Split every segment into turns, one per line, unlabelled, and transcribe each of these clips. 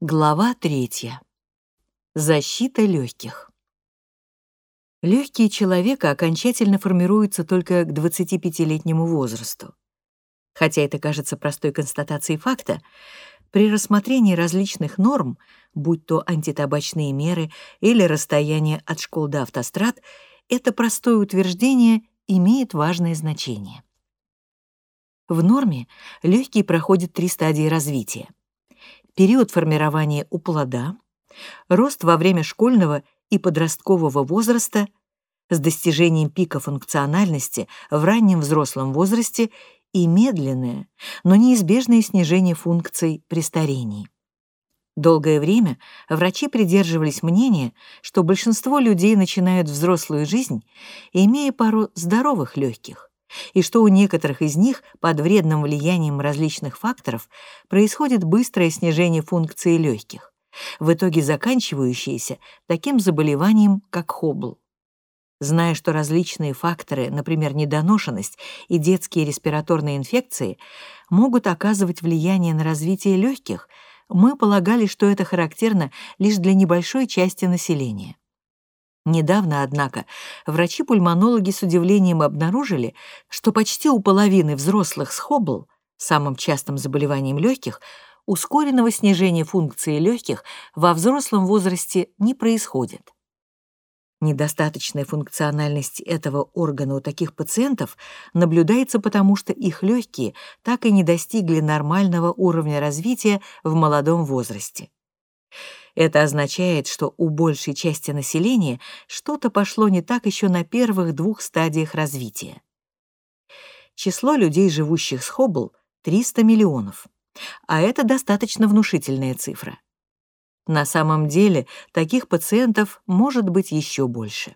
Глава третья. Защита легких. Легкие человека окончательно формируются только к 25-летнему возрасту. Хотя это кажется простой констатацией факта, при рассмотрении различных норм, будь то антитабачные меры или расстояние от школ до автострад, это простое утверждение имеет важное значение. В норме легкие проходят три стадии развития период формирования у плода, рост во время школьного и подросткового возраста с достижением пика функциональности в раннем взрослом возрасте и медленное, но неизбежное снижение функций при старении. Долгое время врачи придерживались мнения, что большинство людей начинают взрослую жизнь, имея пару здоровых легких, и что у некоторых из них под вредным влиянием различных факторов происходит быстрое снижение функции легких, в итоге заканчивающееся таким заболеванием, как хобл. Зная, что различные факторы, например, недоношенность и детские респираторные инфекции, могут оказывать влияние на развитие легких, мы полагали, что это характерно лишь для небольшой части населения. Недавно, однако, врачи-пульмонологи с удивлением обнаружили, что почти у половины взрослых с Хоббл, самым частым заболеванием легких, ускоренного снижения функции легких во взрослом возрасте не происходит. Недостаточная функциональность этого органа у таких пациентов наблюдается потому, что их легкие так и не достигли нормального уровня развития в молодом возрасте. Это означает, что у большей части населения что-то пошло не так еще на первых двух стадиях развития. Число людей, живущих с Хоббл, 300 миллионов, а это достаточно внушительная цифра. На самом деле таких пациентов может быть еще больше.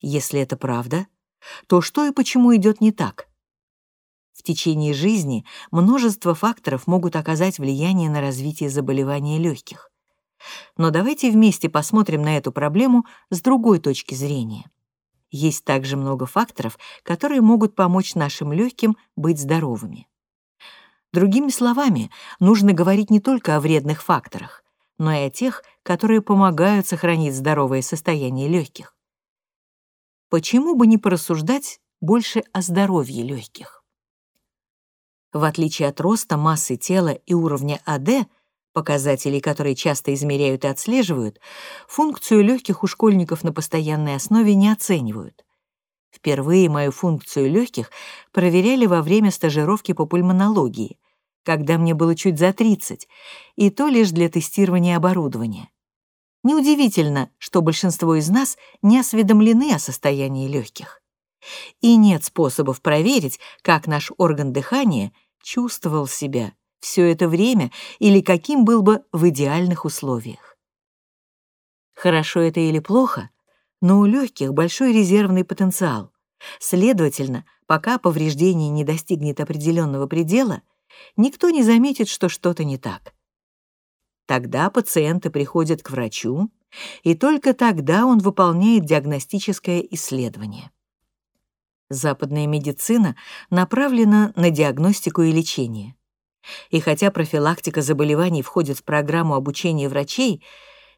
Если это правда, то что и почему идет не так? В течение жизни множество факторов могут оказать влияние на развитие заболевания легких. Но давайте вместе посмотрим на эту проблему с другой точки зрения. Есть также много факторов, которые могут помочь нашим легким быть здоровыми. Другими словами, нужно говорить не только о вредных факторах, но и о тех, которые помогают сохранить здоровое состояние легких. Почему бы не порассуждать больше о здоровье легких? В отличие от роста, массы тела и уровня АД, показателей, которые часто измеряют и отслеживают, функцию легких у школьников на постоянной основе не оценивают. Впервые мою функцию легких проверяли во время стажировки по пульмонологии, когда мне было чуть за 30, и то лишь для тестирования оборудования. Неудивительно, что большинство из нас не осведомлены о состоянии легких. И нет способов проверить, как наш орган дыхания чувствовал себя все это время или каким был бы в идеальных условиях. Хорошо это или плохо, но у легких большой резервный потенциал. Следовательно, пока повреждение не достигнет определенного предела, никто не заметит, что что-то не так. Тогда пациенты приходят к врачу, и только тогда он выполняет диагностическое исследование. Западная медицина направлена на диагностику и лечение. И хотя профилактика заболеваний входит в программу обучения врачей,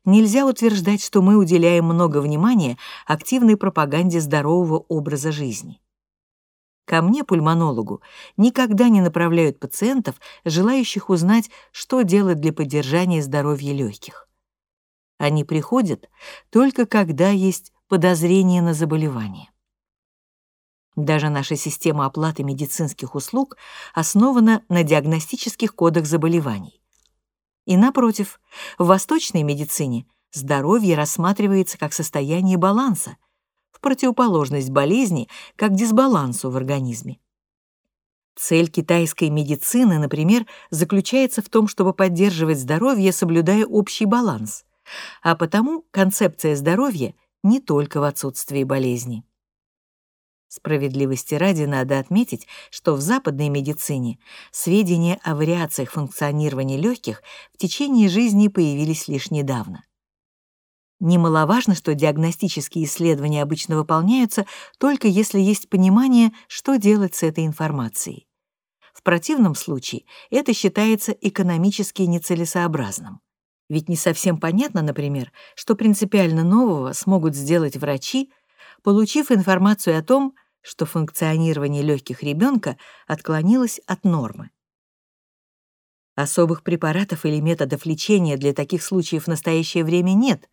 нельзя утверждать, что мы уделяем много внимания активной пропаганде здорового образа жизни. Ко мне, пульмонологу, никогда не направляют пациентов, желающих узнать, что делать для поддержания здоровья легких. Они приходят только когда есть подозрение на заболевание. Даже наша система оплаты медицинских услуг основана на диагностических кодах заболеваний. И напротив, в восточной медицине здоровье рассматривается как состояние баланса, в противоположность болезни как дисбалансу в организме. Цель китайской медицины, например, заключается в том, чтобы поддерживать здоровье, соблюдая общий баланс, а потому концепция здоровья не только в отсутствии болезни. Справедливости ради надо отметить, что в западной медицине сведения о вариациях функционирования легких в течение жизни появились лишь недавно. Немаловажно, что диагностические исследования обычно выполняются только если есть понимание, что делать с этой информацией. В противном случае это считается экономически нецелесообразным. Ведь не совсем понятно, например, что принципиально нового смогут сделать врачи, получив информацию о том, что функционирование легких ребенка отклонилось от нормы. Особых препаратов или методов лечения для таких случаев в настоящее время нет,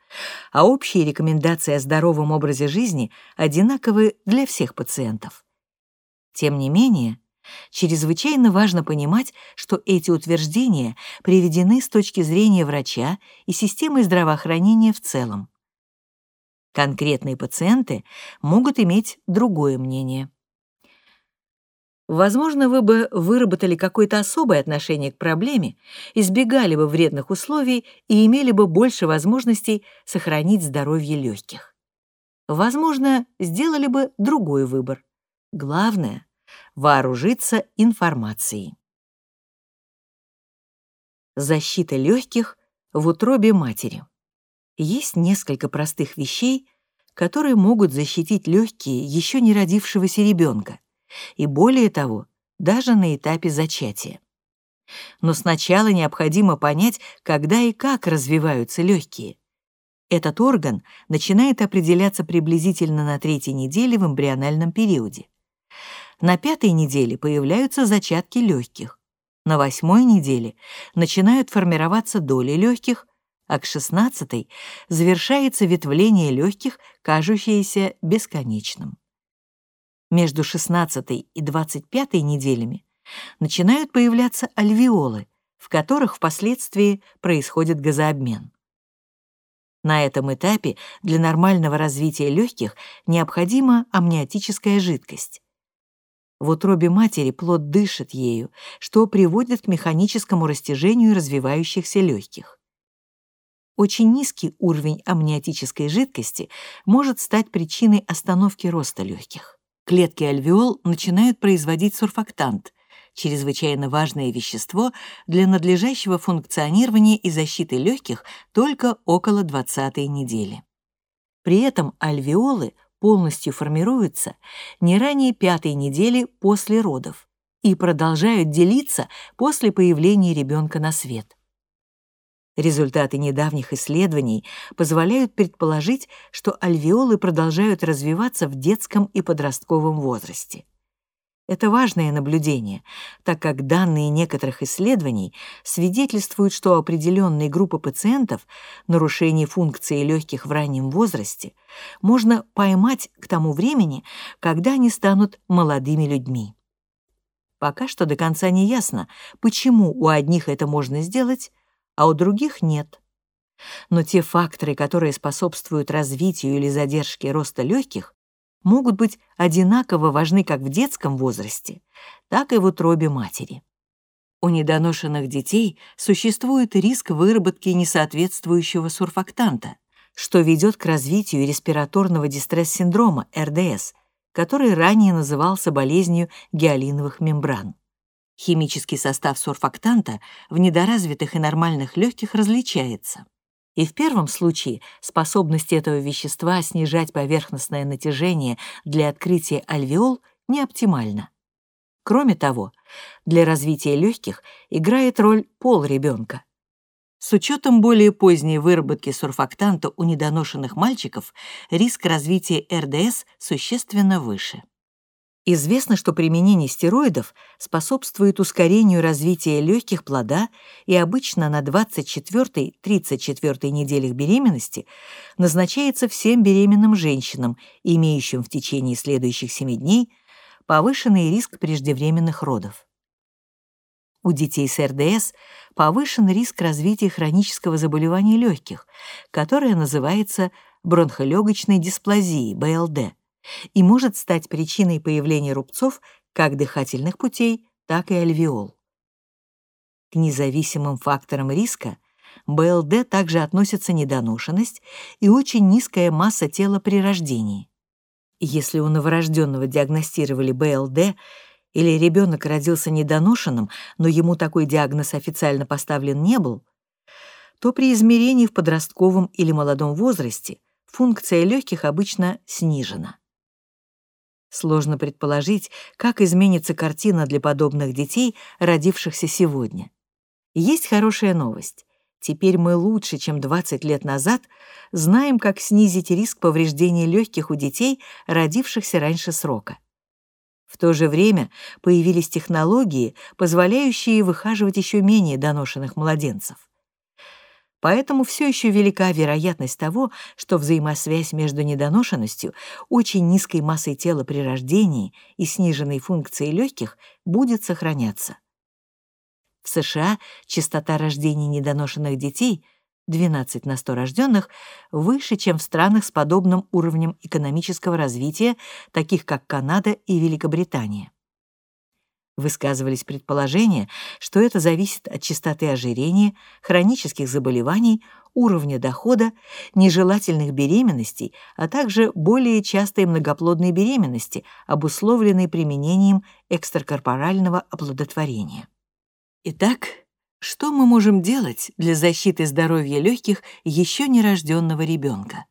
а общие рекомендации о здоровом образе жизни одинаковы для всех пациентов. Тем не менее, чрезвычайно важно понимать, что эти утверждения приведены с точки зрения врача и системы здравоохранения в целом. Конкретные пациенты могут иметь другое мнение. Возможно, вы бы выработали какое-то особое отношение к проблеме, избегали бы вредных условий и имели бы больше возможностей сохранить здоровье легких. Возможно, сделали бы другой выбор. Главное — вооружиться информацией. Защита легких в утробе матери. Есть несколько простых вещей, которые могут защитить легкие еще не родившегося ребенка и более того, даже на этапе зачатия. Но сначала необходимо понять, когда и как развиваются легкие. Этот орган начинает определяться приблизительно на третьей неделе в эмбриональном периоде. На пятой неделе появляются зачатки легких. На восьмой неделе начинают формироваться доли легких, а к шестнадцатой завершается ветвление легких, кажущееся бесконечным между 16 и 25 неделями начинают появляться альвеолы, в которых впоследствии происходит газообмен. На этом этапе для нормального развития легких необходима амниотическая жидкость. В утробе матери плод дышит ею, что приводит к механическому растяжению развивающихся легких. Очень низкий уровень амниотической жидкости может стать причиной остановки роста легких клетки альвеол начинают производить сурфактант, чрезвычайно важное вещество для надлежащего функционирования и защиты легких только около 20-й недели. При этом альвеолы полностью формируются не ранее пятой недели после родов и продолжают делиться после появления ребенка на свет. Результаты недавних исследований позволяют предположить, что альвеолы продолжают развиваться в детском и подростковом возрасте. Это важное наблюдение, так как данные некоторых исследований свидетельствуют, что у определенной группы пациентов нарушение функции легких в раннем возрасте можно поймать к тому времени, когда они станут молодыми людьми. Пока что до конца не ясно, почему у одних это можно сделать, а у других нет. Но те факторы, которые способствуют развитию или задержке роста легких, могут быть одинаково важны как в детском возрасте, так и в утробе матери. У недоношенных детей существует риск выработки несоответствующего сурфактанта, что ведет к развитию респираторного дистресс-синдрома, РДС, который ранее назывался болезнью гиалиновых мембран. Химический состав сурфактанта в недоразвитых и нормальных легких различается. И в первом случае способность этого вещества снижать поверхностное натяжение для открытия альвеол не оптимальна. Кроме того, для развития легких играет роль пол ребенка. С учетом более поздней выработки сурфактанта у недоношенных мальчиков риск развития РДС существенно выше. Известно, что применение стероидов способствует ускорению развития легких плода и обычно на 24-34 неделях беременности назначается всем беременным женщинам, имеющим в течение следующих 7 дней повышенный риск преждевременных родов. У детей с РДС повышен риск развития хронического заболевания легких, которое называется бронхолегочной дисплазией, БЛД и может стать причиной появления рубцов как дыхательных путей, так и альвеол. К независимым факторам риска БЛД также относятся недоношенность и очень низкая масса тела при рождении. Если у новорожденного диагностировали БЛД или ребенок родился недоношенным, но ему такой диагноз официально поставлен не был, то при измерении в подростковом или молодом возрасте функция легких обычно снижена. Сложно предположить, как изменится картина для подобных детей, родившихся сегодня. Есть хорошая новость. Теперь мы лучше, чем 20 лет назад, знаем, как снизить риск повреждения легких у детей, родившихся раньше срока. В то же время появились технологии, позволяющие выхаживать еще менее доношенных младенцев. Поэтому все еще велика вероятность того, что взаимосвязь между недоношенностью, очень низкой массой тела при рождении и сниженной функцией легких будет сохраняться. В США частота рождений недоношенных детей 12 на 100 рожденных выше, чем в странах с подобным уровнем экономического развития, таких как Канада и Великобритания. Высказывались предположения, что это зависит от частоты ожирения, хронических заболеваний, уровня дохода, нежелательных беременностей, а также более частой многоплодной беременности, обусловленной применением экстракорпорального оплодотворения. Итак, что мы можем делать для защиты здоровья легких еще нерожденного ребенка?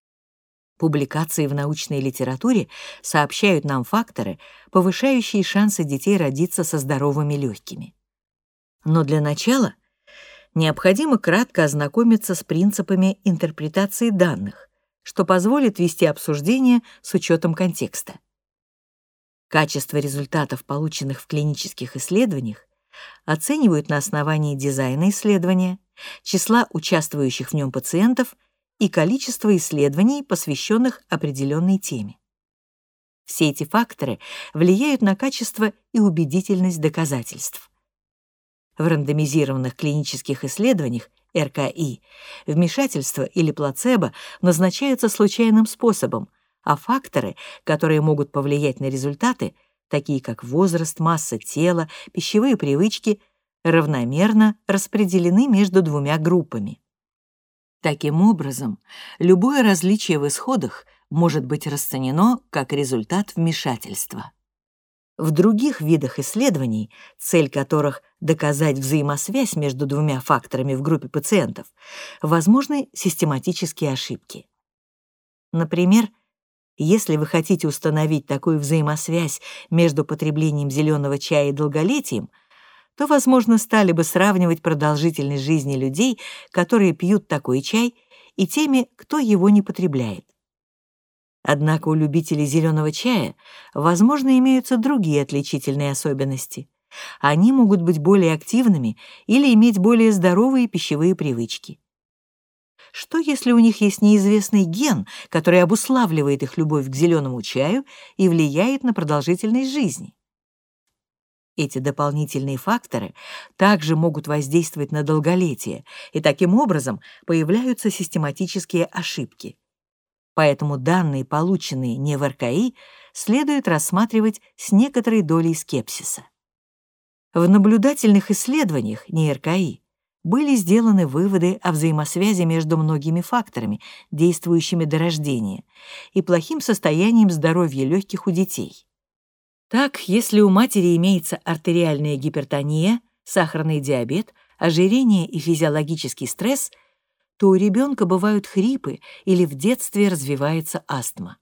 Публикации в научной литературе сообщают нам факторы, повышающие шансы детей родиться со здоровыми легкими. Но для начала необходимо кратко ознакомиться с принципами интерпретации данных, что позволит вести обсуждение с учетом контекста. Качество результатов, полученных в клинических исследованиях, оценивают на основании дизайна исследования, числа участвующих в нем пациентов — и количество исследований, посвященных определенной теме. Все эти факторы влияют на качество и убедительность доказательств. В рандомизированных клинических исследованиях РКИ вмешательство или плацебо назначаются случайным способом, а факторы, которые могут повлиять на результаты, такие как возраст, масса тела, пищевые привычки, равномерно распределены между двумя группами. Таким образом, любое различие в исходах может быть расценено как результат вмешательства. В других видах исследований, цель которых — доказать взаимосвязь между двумя факторами в группе пациентов, возможны систематические ошибки. Например, если вы хотите установить такую взаимосвязь между потреблением зеленого чая и долголетием — то, возможно, стали бы сравнивать продолжительность жизни людей, которые пьют такой чай, и теми, кто его не потребляет. Однако у любителей зеленого чая, возможно, имеются другие отличительные особенности. Они могут быть более активными или иметь более здоровые пищевые привычки. Что, если у них есть неизвестный ген, который обуславливает их любовь к зеленому чаю и влияет на продолжительность жизни? Эти дополнительные факторы также могут воздействовать на долголетие, и таким образом появляются систематические ошибки. Поэтому данные, полученные не в РКИ, следует рассматривать с некоторой долей скепсиса. В наблюдательных исследованиях не РКИ были сделаны выводы о взаимосвязи между многими факторами, действующими до рождения, и плохим состоянием здоровья легких у детей. Так, если у матери имеется артериальная гипертония, сахарный диабет, ожирение и физиологический стресс, то у ребенка бывают хрипы или в детстве развивается астма.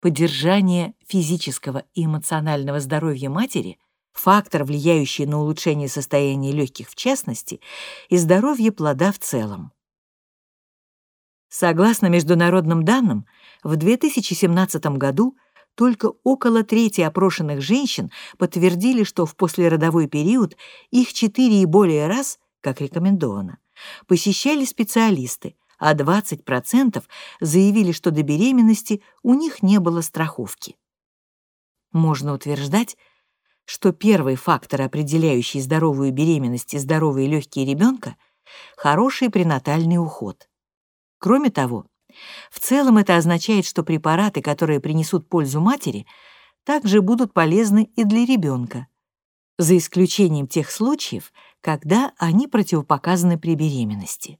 Поддержание физического и эмоционального здоровья матери — фактор, влияющий на улучшение состояния легких в частности и здоровья плода в целом. Согласно международным данным, в 2017 году — только около трети опрошенных женщин подтвердили, что в послеродовой период их четыре и более раз, как рекомендовано, посещали специалисты, а 20% заявили, что до беременности у них не было страховки. Можно утверждать, что первый фактор, определяющий здоровую беременность и здоровые легкие ребенка, хороший пренатальный уход. Кроме того, в целом это означает, что препараты, которые принесут пользу матери, также будут полезны и для ребенка, за исключением тех случаев, когда они противопоказаны при беременности.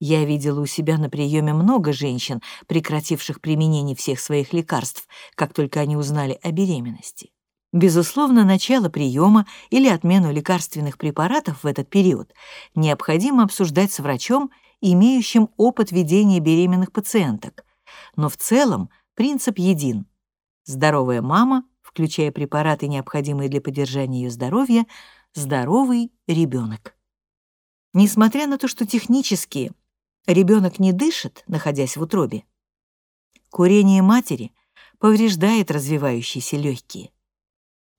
Я видела у себя на приеме много женщин, прекративших применение всех своих лекарств, как только они узнали о беременности. Безусловно, начало приема или отмену лекарственных препаратов в этот период необходимо обсуждать с врачом имеющим опыт ведения беременных пациенток, но в целом принцип един. здоровая мама, включая препараты, необходимые для поддержания ее здоровья, здоровый ребенок. Несмотря на то, что технически ребенок не дышит, находясь в утробе, курение матери повреждает развивающиеся легкие.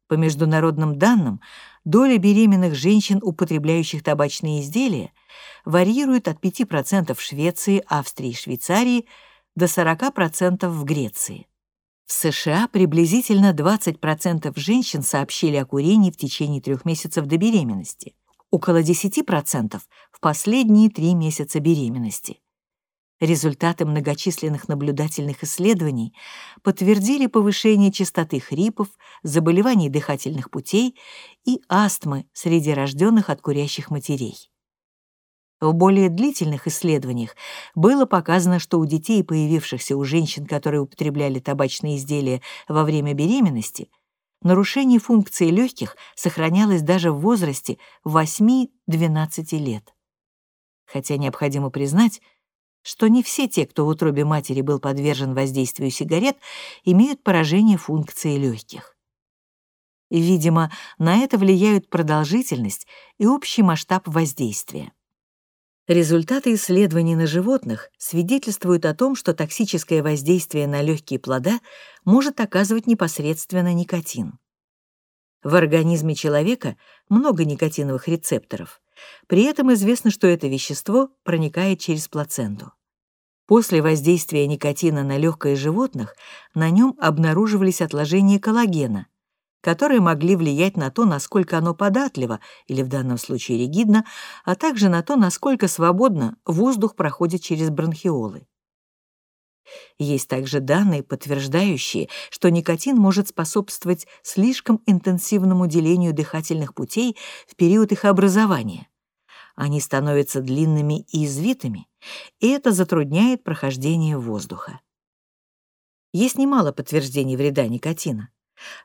По международным данным, доля беременных женщин, употребляющих табачные изделия, варьирует от 5% в Швеции, Австрии и Швейцарии до 40% в Греции. В США приблизительно 20% женщин сообщили о курении в течение трех месяцев до беременности, около 10% в последние три месяца беременности. Результаты многочисленных наблюдательных исследований подтвердили повышение частоты хрипов, заболеваний дыхательных путей и астмы среди рожденных от курящих матерей. В более длительных исследованиях было показано, что у детей, появившихся у женщин, которые употребляли табачные изделия во время беременности, нарушение функции легких сохранялось даже в возрасте 8-12 лет. Хотя необходимо признать, что не все те, кто в утробе матери был подвержен воздействию сигарет, имеют поражение функции легких. Видимо, на это влияют продолжительность и общий масштаб воздействия. Результаты исследований на животных свидетельствуют о том, что токсическое воздействие на легкие плода может оказывать непосредственно никотин. В организме человека много никотиновых рецепторов. При этом известно, что это вещество проникает через плаценту. После воздействия никотина на легкое животных на нем обнаруживались отложения коллагена, которые могли влиять на то, насколько оно податливо, или в данном случае ригидно, а также на то, насколько свободно воздух проходит через бронхиолы. Есть также данные, подтверждающие, что никотин может способствовать слишком интенсивному делению дыхательных путей в период их образования. Они становятся длинными и извитыми, и это затрудняет прохождение воздуха. Есть немало подтверждений вреда никотина.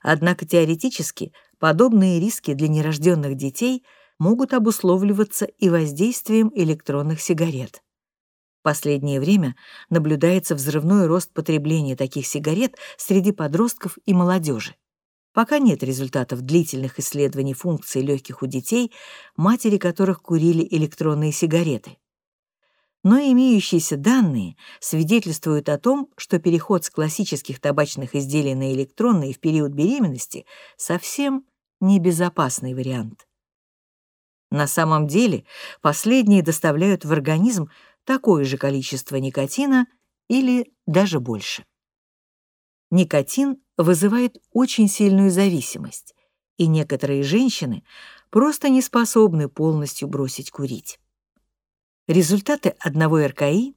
Однако теоретически подобные риски для нерожденных детей могут обусловливаться и воздействием электронных сигарет. В последнее время наблюдается взрывной рост потребления таких сигарет среди подростков и молодежи. Пока нет результатов длительных исследований функций легких у детей, матери которых курили электронные сигареты. Но имеющиеся данные свидетельствуют о том, что переход с классических табачных изделий на электронные в период беременности совсем небезопасный вариант. На самом деле последние доставляют в организм такое же количество никотина или даже больше. Никотин вызывает очень сильную зависимость, и некоторые женщины просто не способны полностью бросить курить. Результаты одного РКИ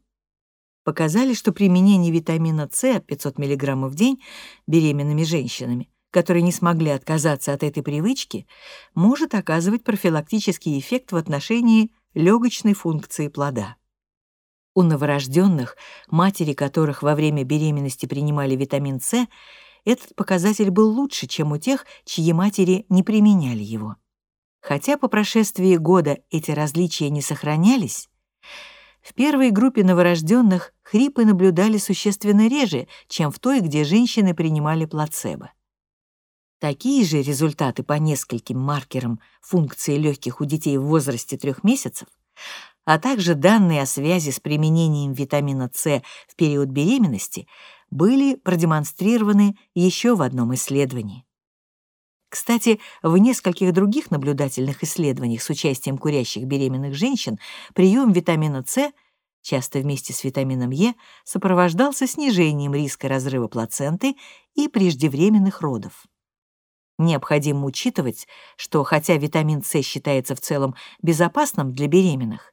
показали, что применение витамина С 500 мг в день беременными женщинами, которые не смогли отказаться от этой привычки, может оказывать профилактический эффект в отношении легочной функции плода. У новорожденных, матери которых во время беременности принимали витамин С, этот показатель был лучше, чем у тех, чьи матери не применяли его. Хотя по прошествии года эти различия не сохранялись, в первой группе новорожденных хрипы наблюдали существенно реже, чем в той, где женщины принимали плацебо. Такие же результаты по нескольким маркерам функции легких у детей в возрасте трех месяцев а также данные о связи с применением витамина С в период беременности были продемонстрированы еще в одном исследовании. Кстати, в нескольких других наблюдательных исследованиях с участием курящих беременных женщин прием витамина С, часто вместе с витамином Е, сопровождался снижением риска разрыва плаценты и преждевременных родов. Необходимо учитывать, что хотя витамин С считается в целом безопасным для беременных,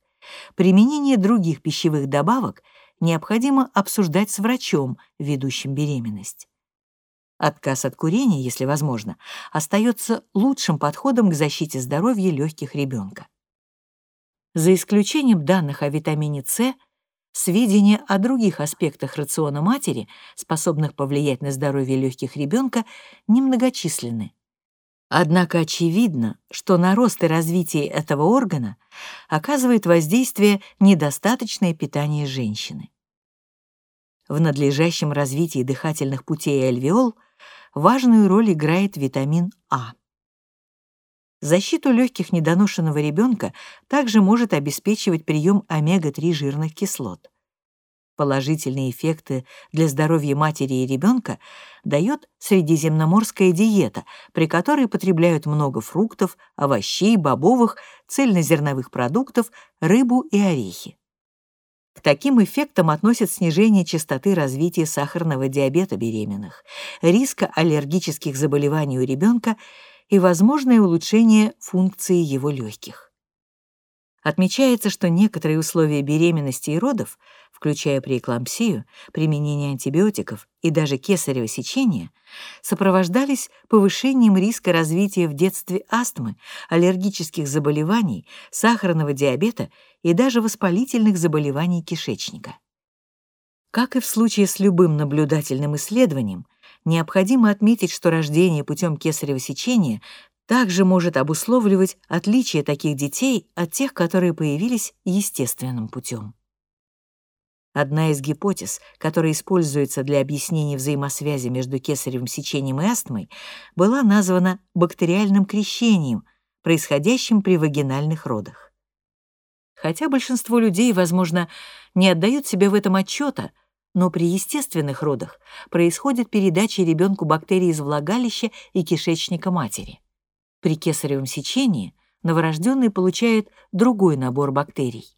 Применение других пищевых добавок необходимо обсуждать с врачом, ведущим беременность. Отказ от курения, если возможно, остается лучшим подходом к защите здоровья легких ребенка. За исключением данных о витамине С, сведения о других аспектах рациона матери, способных повлиять на здоровье легких ребенка, немногочисленны. Однако очевидно, что на рост и развитие этого органа оказывает воздействие недостаточное питание женщины. В надлежащем развитии дыхательных путей и альвеол важную роль играет витамин А. Защиту легких недоношенного ребенка также может обеспечивать прием омега-3 жирных кислот. Положительные эффекты для здоровья матери и ребенка дает средиземноморская диета, при которой потребляют много фруктов, овощей, бобовых, цельнозерновых продуктов, рыбу и орехи. К таким эффектам относят снижение частоты развития сахарного диабета беременных, риска аллергических заболеваний у ребенка и возможное улучшение функции его легких. Отмечается, что некоторые условия беременности и родов, включая преэклампсию, применение антибиотиков и даже кесарево сечение, сопровождались повышением риска развития в детстве астмы, аллергических заболеваний, сахарного диабета и даже воспалительных заболеваний кишечника. Как и в случае с любым наблюдательным исследованием, необходимо отметить, что рождение путем кесарево сечения также может обусловливать отличие таких детей от тех, которые появились естественным путем. Одна из гипотез, которая используется для объяснения взаимосвязи между кесаревым сечением и астмой, была названа бактериальным крещением, происходящим при вагинальных родах. Хотя большинство людей, возможно, не отдают себе в этом отчета, но при естественных родах происходит передача ребенку бактерий из влагалища и кишечника матери. При кесаревом сечении новорожденный получает другой набор бактерий.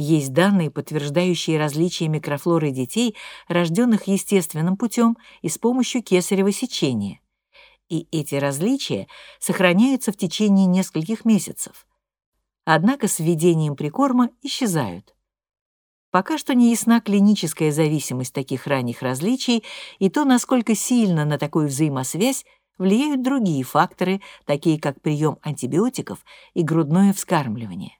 Есть данные, подтверждающие различия микрофлоры детей, рожденных естественным путем и с помощью кесарево сечения. И эти различия сохраняются в течение нескольких месяцев. Однако с введением прикорма исчезают. Пока что не ясна клиническая зависимость таких ранних различий и то, насколько сильно на такую взаимосвязь влияют другие факторы, такие как прием антибиотиков и грудное вскармливание.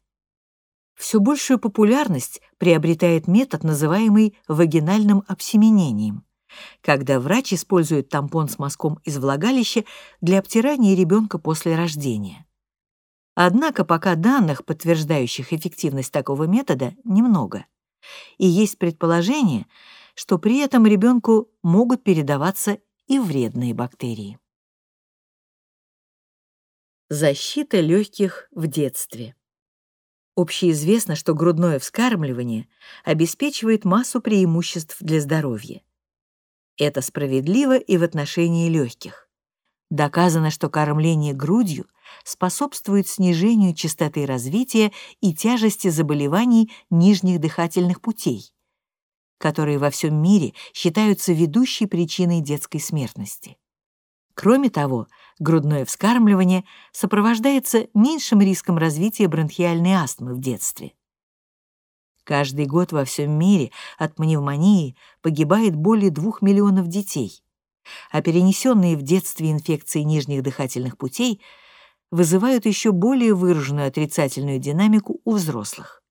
Все большую популярность приобретает метод, называемый вагинальным обсеменением, когда врач использует тампон с мазком из влагалища для обтирания ребенка после рождения. Однако пока данных, подтверждающих эффективность такого метода, немного. И есть предположение, что при этом ребенку могут передаваться и вредные бактерии. Защита легких в детстве. Общеизвестно, что грудное вскармливание обеспечивает массу преимуществ для здоровья. Это справедливо и в отношении легких. Доказано, что кормление грудью способствует снижению частоты развития и тяжести заболеваний нижних дыхательных путей, которые во всем мире считаются ведущей причиной детской смертности. Кроме того, грудное вскармливание сопровождается меньшим риском развития бронхиальной астмы в детстве. Каждый год во всем мире от пневмонии погибает более двух миллионов детей, а перенесенные в детстве инфекции нижних дыхательных путей вызывают еще более выраженную отрицательную динамику у взрослых.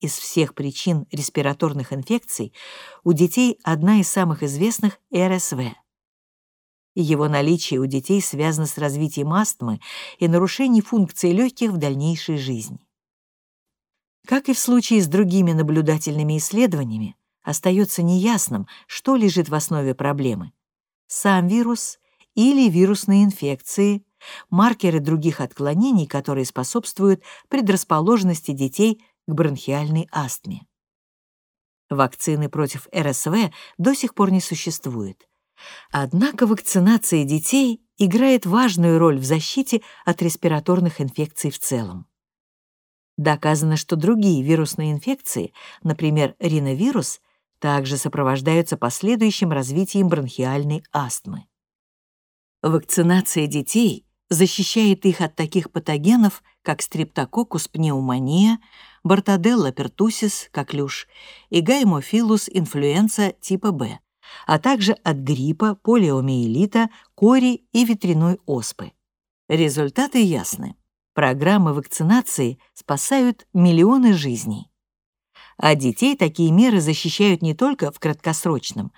Из всех причин респираторных инфекций у детей одна из самых известных — РСВ — его наличие у детей связано с развитием астмы и нарушением функции легких в дальнейшей жизни. Как и в случае с другими наблюдательными исследованиями, остается неясным, что лежит в основе проблемы — сам вирус или вирусные инфекции, маркеры других отклонений, которые способствуют предрасположенности детей к бронхиальной астме. Вакцины против РСВ до сих пор не существует. Однако вакцинация детей играет важную роль в защите от респираторных инфекций в целом. Доказано, что другие вирусные инфекции, например, риновирус, также сопровождаются последующим развитием бронхиальной астмы. Вакцинация детей защищает их от таких патогенов, как стрептококкус пневмония, бортаделла пертусис, коклюш, и гаймофилус инфлюенса типа Б, а также от гриппа, полиомиелита, кори и ветряной оспы. Результаты ясны. Программы вакцинации спасают миллионы жизней. А детей такие меры защищают не только в краткосрочном,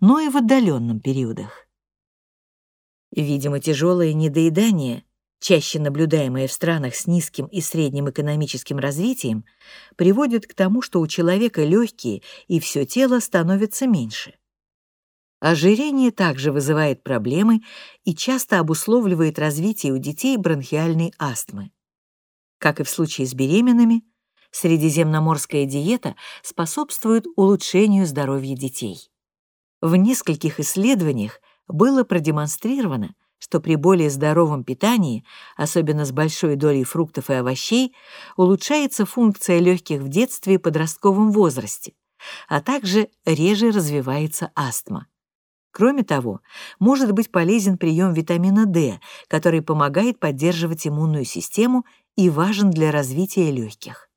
но и в отдаленном периодах. Видимо, тяжелое недоедание, чаще наблюдаемое в странах с низким и средним экономическим развитием, приводит к тому, что у человека легкие и все тело становится меньше. Ожирение также вызывает проблемы и часто обусловливает развитие у детей бронхиальной астмы. Как и в случае с беременными, средиземноморская диета способствует улучшению здоровья детей. В нескольких исследованиях было продемонстрировано, что при более здоровом питании, особенно с большой долей фруктов и овощей, улучшается функция легких в детстве и подростковом возрасте, а также реже развивается астма. Кроме того, может быть полезен прием витамина D, который помогает поддерживать иммунную систему и важен для развития легких.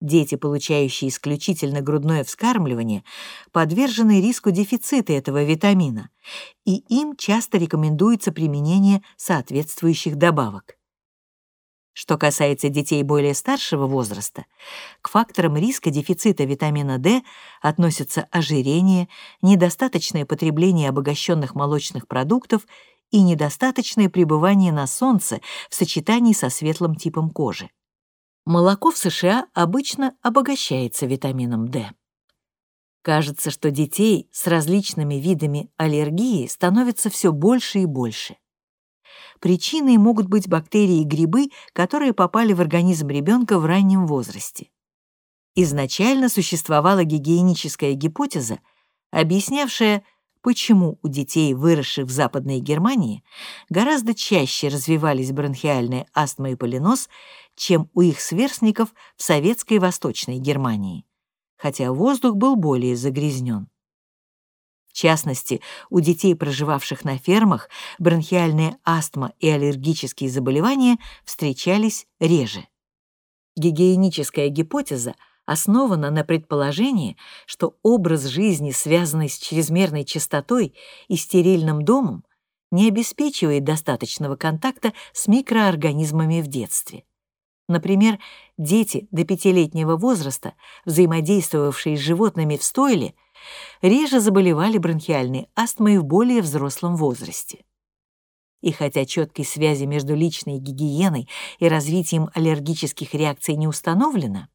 Дети, получающие исключительно грудное вскармливание, подвержены риску дефицита этого витамина, и им часто рекомендуется применение соответствующих добавок. Что касается детей более старшего возраста, к факторам риска дефицита витамина D относятся ожирение, недостаточное потребление обогащенных молочных продуктов и недостаточное пребывание на солнце в сочетании со светлым типом кожи. Молоко в США обычно обогащается витамином D. Кажется, что детей с различными видами аллергии становится все больше и больше. Причиной могут быть бактерии и грибы, которые попали в организм ребенка в раннем возрасте. Изначально существовала гигиеническая гипотеза, объяснявшая, почему у детей, выросших в Западной Германии, гораздо чаще развивались бронхиальная астма и полинос, чем у их сверстников в советской Восточной Германии, хотя воздух был более загрязнен. В частности, у детей, проживавших на фермах, бронхиальная астма и аллергические заболевания встречались реже. Гигиеническая гипотеза — основана на предположении, что образ жизни, связанный с чрезмерной чистотой и стерильным домом, не обеспечивает достаточного контакта с микроорганизмами в детстве. Например, дети до пятилетнего возраста, взаимодействовавшие с животными в стойле, реже заболевали бронхиальной астмой в более взрослом возрасте. И хотя четкой связи между личной гигиеной и развитием аллергических реакций не установлено,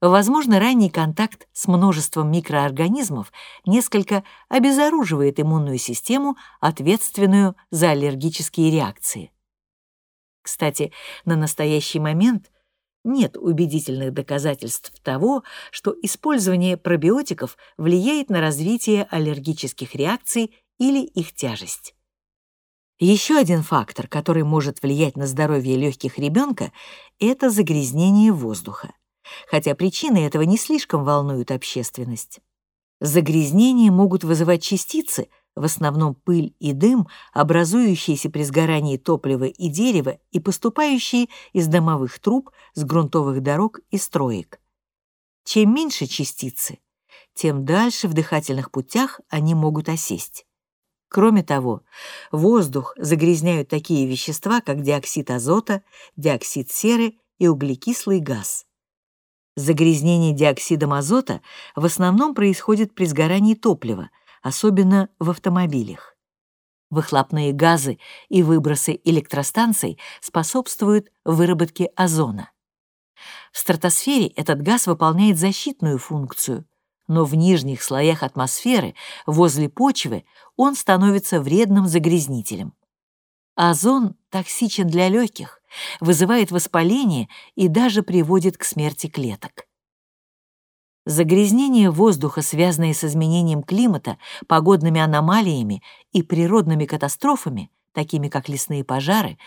Возможно, ранний контакт с множеством микроорганизмов несколько обезоруживает иммунную систему, ответственную за аллергические реакции. Кстати, на настоящий момент нет убедительных доказательств того, что использование пробиотиков влияет на развитие аллергических реакций или их тяжесть. Еще один фактор, который может влиять на здоровье легких ребенка, это загрязнение воздуха хотя причины этого не слишком волнуют общественность. Загрязнения могут вызывать частицы, в основном пыль и дым, образующиеся при сгорании топлива и дерева и поступающие из домовых труб, с грунтовых дорог и строек. Чем меньше частицы, тем дальше в дыхательных путях они могут осесть. Кроме того, воздух загрязняют такие вещества, как диоксид азота, диоксид серы и углекислый газ. Загрязнение диоксидом азота в основном происходит при сгорании топлива, особенно в автомобилях. Выхлопные газы и выбросы электростанций способствуют выработке озона. В стратосфере этот газ выполняет защитную функцию, но в нижних слоях атмосферы, возле почвы, он становится вредным загрязнителем. Озон токсичен для легких, вызывает воспаление и даже приводит к смерти клеток. Загрязнение воздуха, связанное с изменением климата, погодными аномалиями и природными катастрофами, такими как лесные пожары,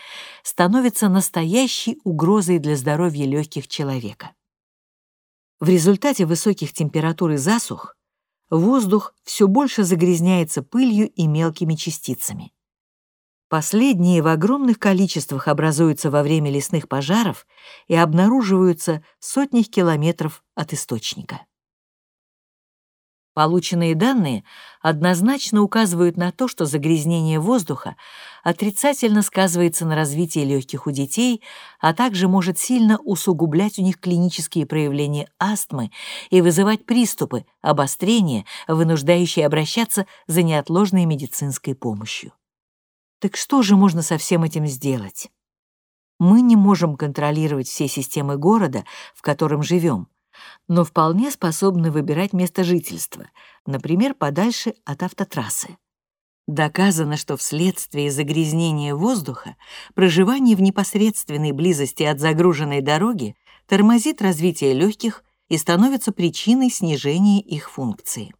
становится настоящей угрозой для здоровья легких человека. В результате высоких температур и засух воздух все больше загрязняется пылью и мелкими частицами. Последние в огромных количествах образуются во время лесных пожаров и обнаруживаются в сотнях километров от источника. Полученные данные однозначно указывают на то, что загрязнение воздуха отрицательно сказывается на развитии легких у детей, а также может сильно усугублять у них клинические проявления астмы и вызывать приступы, обострения, вынуждающие обращаться за неотложной медицинской помощью. Так что же можно со всем этим сделать? Мы не можем контролировать все системы города, в котором живем, но вполне способны выбирать место жительства, например, подальше от автотрассы. Доказано, что вследствие загрязнения воздуха проживание в непосредственной близости от загруженной дороги тормозит развитие легких и становится причиной снижения их функции.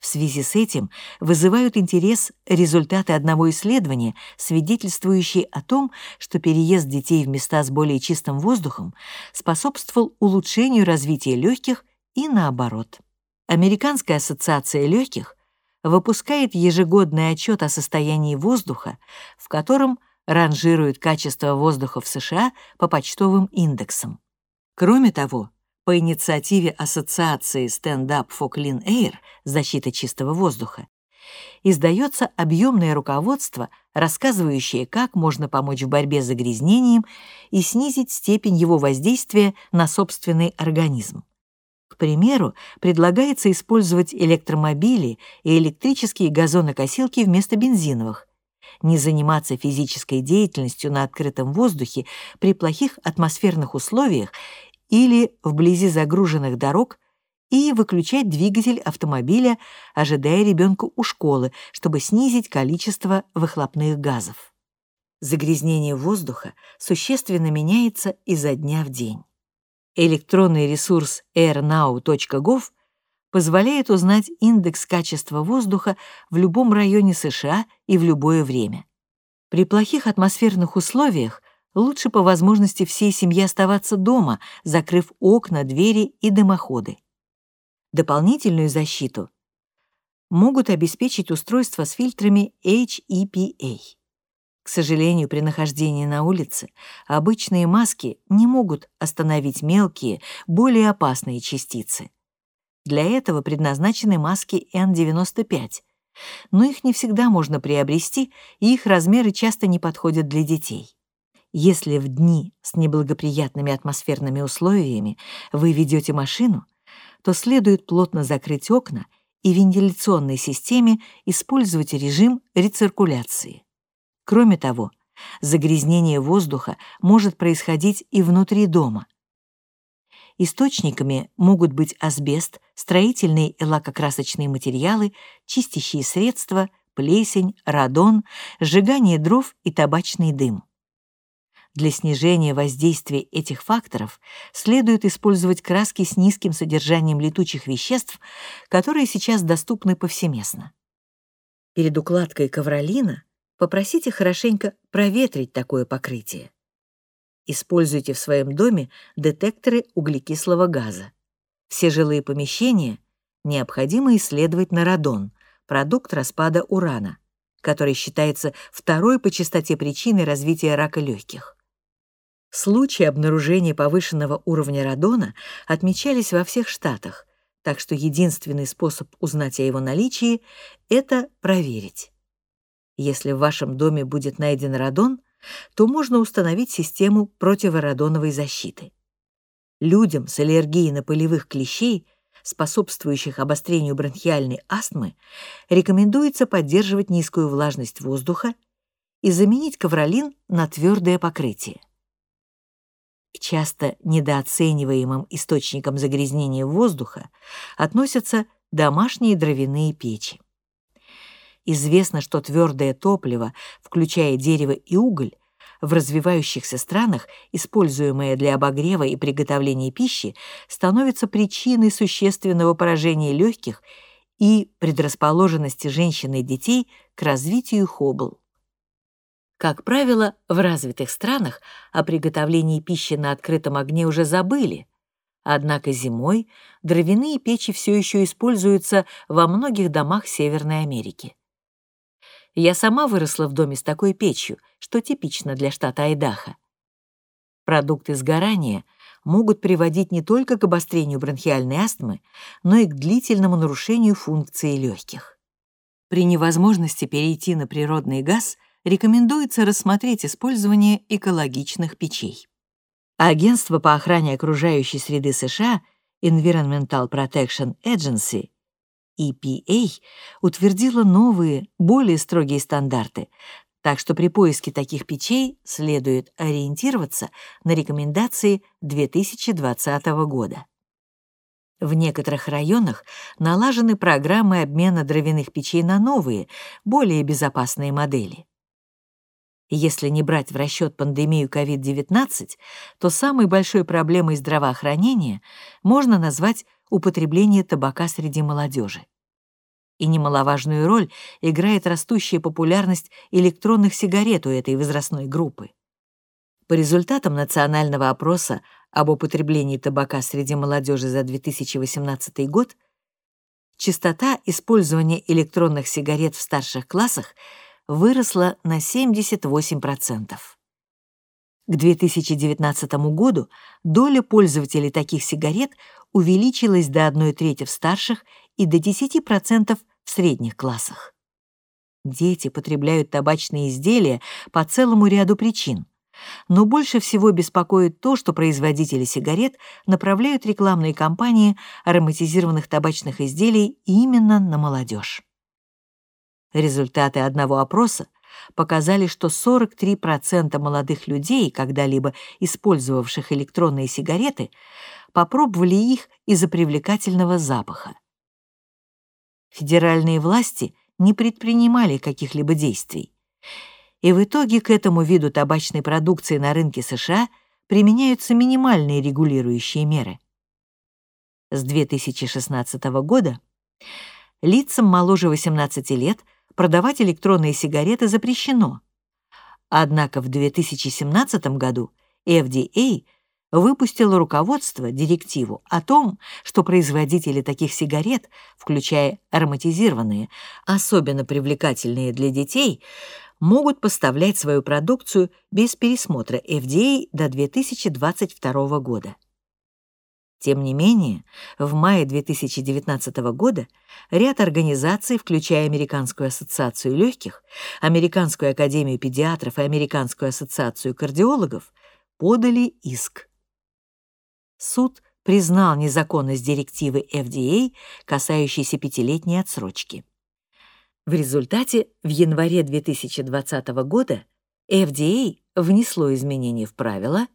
В связи с этим вызывают интерес результаты одного исследования, свидетельствующие о том, что переезд детей в места с более чистым воздухом способствовал улучшению развития легких и наоборот. Американская ассоциация легких выпускает ежегодный отчет о состоянии воздуха, в котором ранжирует качество воздуха в США по почтовым индексам. Кроме того, по инициативе Ассоциации Stand Up for Clean Air «Защита чистого воздуха» издается объемное руководство, рассказывающее, как можно помочь в борьбе с загрязнением и снизить степень его воздействия на собственный организм. К примеру, предлагается использовать электромобили и электрические газонокосилки вместо бензиновых, не заниматься физической деятельностью на открытом воздухе при плохих атмосферных условиях или вблизи загруженных дорог и выключать двигатель автомобиля, ожидая ребенка у школы, чтобы снизить количество выхлопных газов. Загрязнение воздуха существенно меняется изо дня в день. Электронный ресурс airnow.gov позволяет узнать индекс качества воздуха в любом районе США и в любое время. При плохих атмосферных условиях лучше по возможности всей семье оставаться дома, закрыв окна, двери и дымоходы. Дополнительную защиту могут обеспечить устройства с фильтрами HEPA. К сожалению, при нахождении на улице обычные маски не могут остановить мелкие, более опасные частицы. Для этого предназначены маски N95, но их не всегда можно приобрести, и их размеры часто не подходят для детей. Если в дни с неблагоприятными атмосферными условиями вы ведете машину, то следует плотно закрыть окна и в вентиляционной системе использовать режим рециркуляции. Кроме того, загрязнение воздуха может происходить и внутри дома. Источниками могут быть асбест, строительные и лакокрасочные материалы, чистящие средства, плесень, радон, сжигание дров и табачный дым. Для снижения воздействия этих факторов следует использовать краски с низким содержанием летучих веществ, которые сейчас доступны повсеместно. Перед укладкой ковролина попросите хорошенько проветрить такое покрытие. Используйте в своем доме детекторы углекислого газа. Все жилые помещения необходимо исследовать на радон, продукт распада урана, который считается второй по частоте причиной развития рака легких. Случаи обнаружения повышенного уровня радона отмечались во всех штатах, так что единственный способ узнать о его наличии — это проверить. Если в вашем доме будет найден радон, то можно установить систему противорадоновой защиты. Людям с аллергией на полевых клещей, способствующих обострению бронхиальной астмы, рекомендуется поддерживать низкую влажность воздуха и заменить ковролин на твердое покрытие. Часто недооцениваемым источникам загрязнения воздуха относятся домашние дровяные печи. Известно, что твердое топливо, включая дерево и уголь, в развивающихся странах, используемое для обогрева и приготовления пищи, становится причиной существенного поражения легких и предрасположенности женщин и детей к развитию хобл. Как правило, в развитых странах о приготовлении пищи на открытом огне уже забыли, однако зимой дровяные печи все еще используются во многих домах Северной Америки. Я сама выросла в доме с такой печью, что типично для штата Айдахо. Продукты сгорания могут приводить не только к обострению бронхиальной астмы, но и к длительному нарушению функции легких. При невозможности перейти на природный газ – рекомендуется рассмотреть использование экологичных печей. Агентство по охране окружающей среды США Environmental Protection Agency EPA утвердило новые, более строгие стандарты, так что при поиске таких печей следует ориентироваться на рекомендации 2020 года. В некоторых районах налажены программы обмена дровяных печей на новые, более безопасные модели. Если не брать в расчет пандемию COVID-19, то самой большой проблемой здравоохранения можно назвать употребление табака среди молодежи. И немаловажную роль играет растущая популярность электронных сигарет у этой возрастной группы. По результатам национального опроса об употреблении табака среди молодежи за 2018 год, частота использования электронных сигарет в старших классах выросла на 78%. К 2019 году доля пользователей таких сигарет увеличилась до 1 трети в старших и до 10% в средних классах. Дети потребляют табачные изделия по целому ряду причин. Но больше всего беспокоит то, что производители сигарет направляют рекламные кампании ароматизированных табачных изделий именно на молодежь. Результаты одного опроса показали, что 43% молодых людей, когда-либо использовавших электронные сигареты, попробовали их из-за привлекательного запаха. Федеральные власти не предпринимали каких-либо действий, и в итоге к этому виду табачной продукции на рынке США применяются минимальные регулирующие меры. С 2016 года лицам моложе 18 лет продавать электронные сигареты запрещено. Однако в 2017 году FDA выпустила руководство, директиву о том, что производители таких сигарет, включая ароматизированные, особенно привлекательные для детей, могут поставлять свою продукцию без пересмотра FDA до 2022 года. Тем не менее, в мае 2019 года ряд организаций, включая Американскую ассоциацию легких, Американскую академию педиатров и Американскую ассоциацию кардиологов, подали иск. Суд признал незаконность директивы FDA, касающейся пятилетней отсрочки. В результате в январе 2020 года FDA внесло изменения в правила,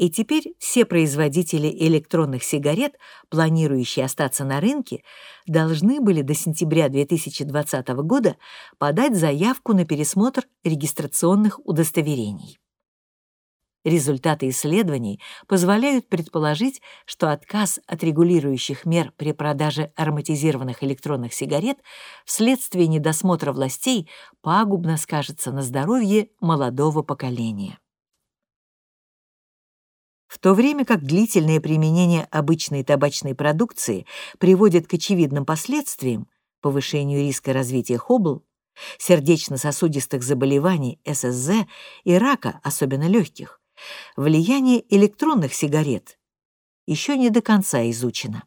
и теперь все производители электронных сигарет, планирующие остаться на рынке, должны были до сентября 2020 года подать заявку на пересмотр регистрационных удостоверений. Результаты исследований позволяют предположить, что отказ от регулирующих мер при продаже ароматизированных электронных сигарет вследствие недосмотра властей пагубно скажется на здоровье молодого поколения. В то время как длительное применение обычной табачной продукции приводит к очевидным последствиям, повышению риска развития хобл, сердечно-сосудистых заболеваний, ССЗ и рака, особенно легких, Влияние электронных сигарет еще не до конца изучено.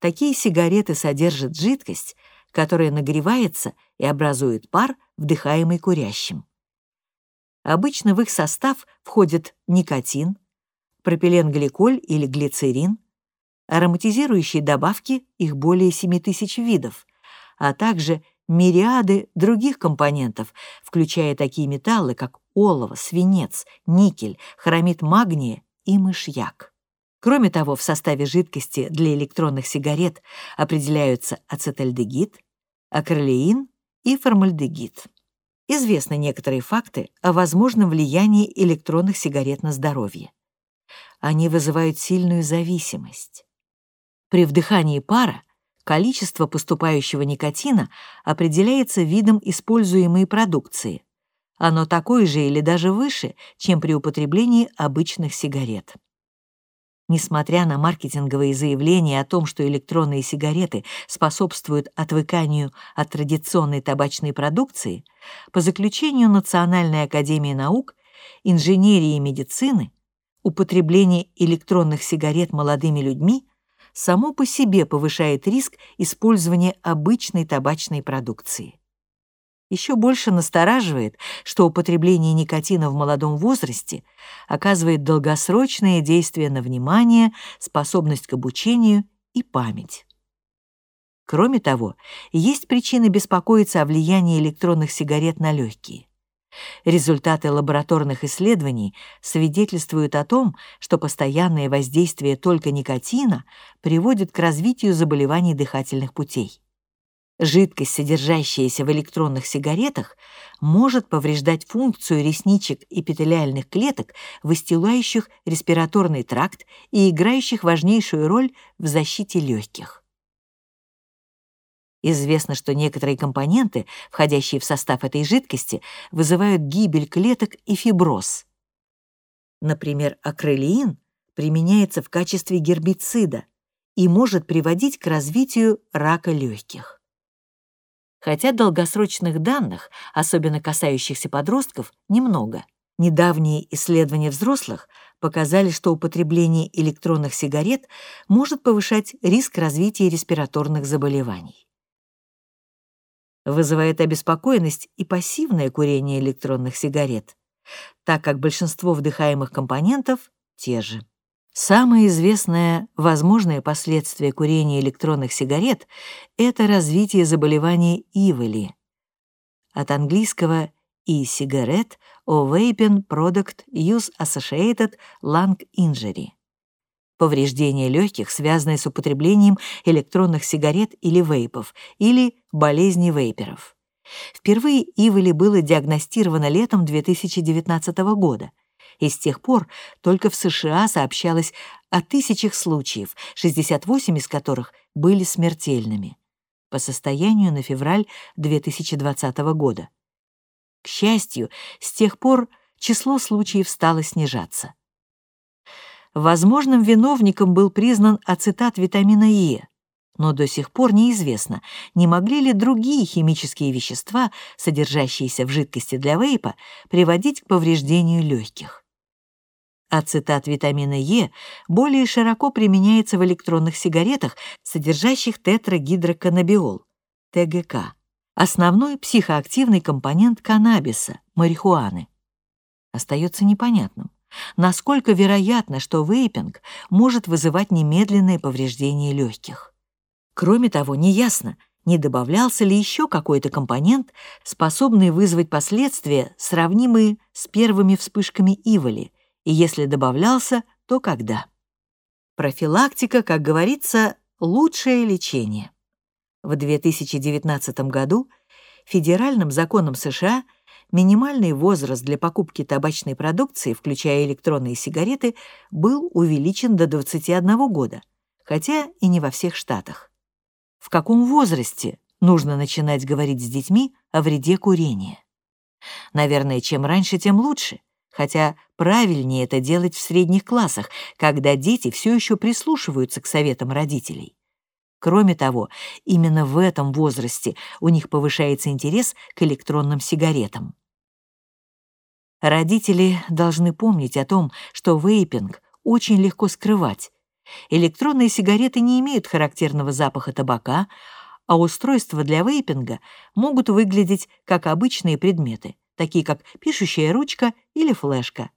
Такие сигареты содержат жидкость, которая нагревается и образует пар, вдыхаемый курящим. Обычно в их состав входят никотин, пропиленгликоль или глицерин, ароматизирующие добавки, их более 7 тысяч видов, а также мириады других компонентов, включая такие металлы, как олово, свинец, никель, хромит магния и мышьяк. Кроме того, в составе жидкости для электронных сигарет определяются ацетальдегид, акролеин и формальдегид. Известны некоторые факты о возможном влиянии электронных сигарет на здоровье. Они вызывают сильную зависимость. При вдыхании пара количество поступающего никотина определяется видом используемой продукции, оно такое же или даже выше, чем при употреблении обычных сигарет. Несмотря на маркетинговые заявления о том, что электронные сигареты способствуют отвыканию от традиционной табачной продукции, по заключению Национальной академии наук, инженерии и медицины, употребление электронных сигарет молодыми людьми само по себе повышает риск использования обычной табачной продукции. Еще больше настораживает, что употребление никотина в молодом возрасте оказывает долгосрочное действие на внимание, способность к обучению и память. Кроме того, есть причины беспокоиться о влиянии электронных сигарет на легкие. Результаты лабораторных исследований свидетельствуют о том, что постоянное воздействие только никотина приводит к развитию заболеваний дыхательных путей. Жидкость, содержащаяся в электронных сигаретах, может повреждать функцию ресничек эпителиальных клеток, выстилающих респираторный тракт и играющих важнейшую роль в защите легких. Известно, что некоторые компоненты, входящие в состав этой жидкости, вызывают гибель клеток и фиброз. Например, акрелиин применяется в качестве гербицида и может приводить к развитию рака легких. Хотя долгосрочных данных, особенно касающихся подростков, немного. Недавние исследования взрослых показали, что употребление электронных сигарет может повышать риск развития респираторных заболеваний. Вызывает обеспокоенность и пассивное курение электронных сигарет, так как большинство вдыхаемых компонентов те же. Самое известное возможное последствие курения электронных сигарет — это развитие заболевания Иволи. От английского e-cigarette or vaping product use associated lung injury повреждения легких, связанные с употреблением электронных сигарет или вейпов, или болезни вейперов. Впервые Иволи было диагностировано летом 2019 года, и с тех пор только в США сообщалось о тысячах случаев, 68 из которых были смертельными, по состоянию на февраль 2020 года. К счастью, с тех пор число случаев стало снижаться. Возможным виновником был признан ацетат витамина Е, но до сих пор неизвестно, не могли ли другие химические вещества, содержащиеся в жидкости для вейпа, приводить к повреждению легких. Ацетат витамина Е более широко применяется в электронных сигаретах, содержащих тетрагидроканнабиол, ТГК, основной психоактивный компонент каннабиса, марихуаны. Остается непонятным, Насколько вероятно, что вейпинг может вызывать немедленное повреждение легких? Кроме того, неясно, не добавлялся ли еще какой-то компонент, способный вызвать последствия, сравнимые с первыми вспышками иволи, и если добавлялся, то когда. Профилактика, как говорится, лучшее лечение. В 2019 году федеральным законом США – минимальный возраст для покупки табачной продукции, включая электронные сигареты, был увеличен до 21 года, хотя и не во всех штатах. В каком возрасте нужно начинать говорить с детьми о вреде курения? Наверное, чем раньше, тем лучше, хотя правильнее это делать в средних классах, когда дети все еще прислушиваются к советам родителей. Кроме того, именно в этом возрасте у них повышается интерес к электронным сигаретам. Родители должны помнить о том, что вейпинг очень легко скрывать. Электронные сигареты не имеют характерного запаха табака, а устройства для вейпинга могут выглядеть как обычные предметы, такие как пишущая ручка или флешка.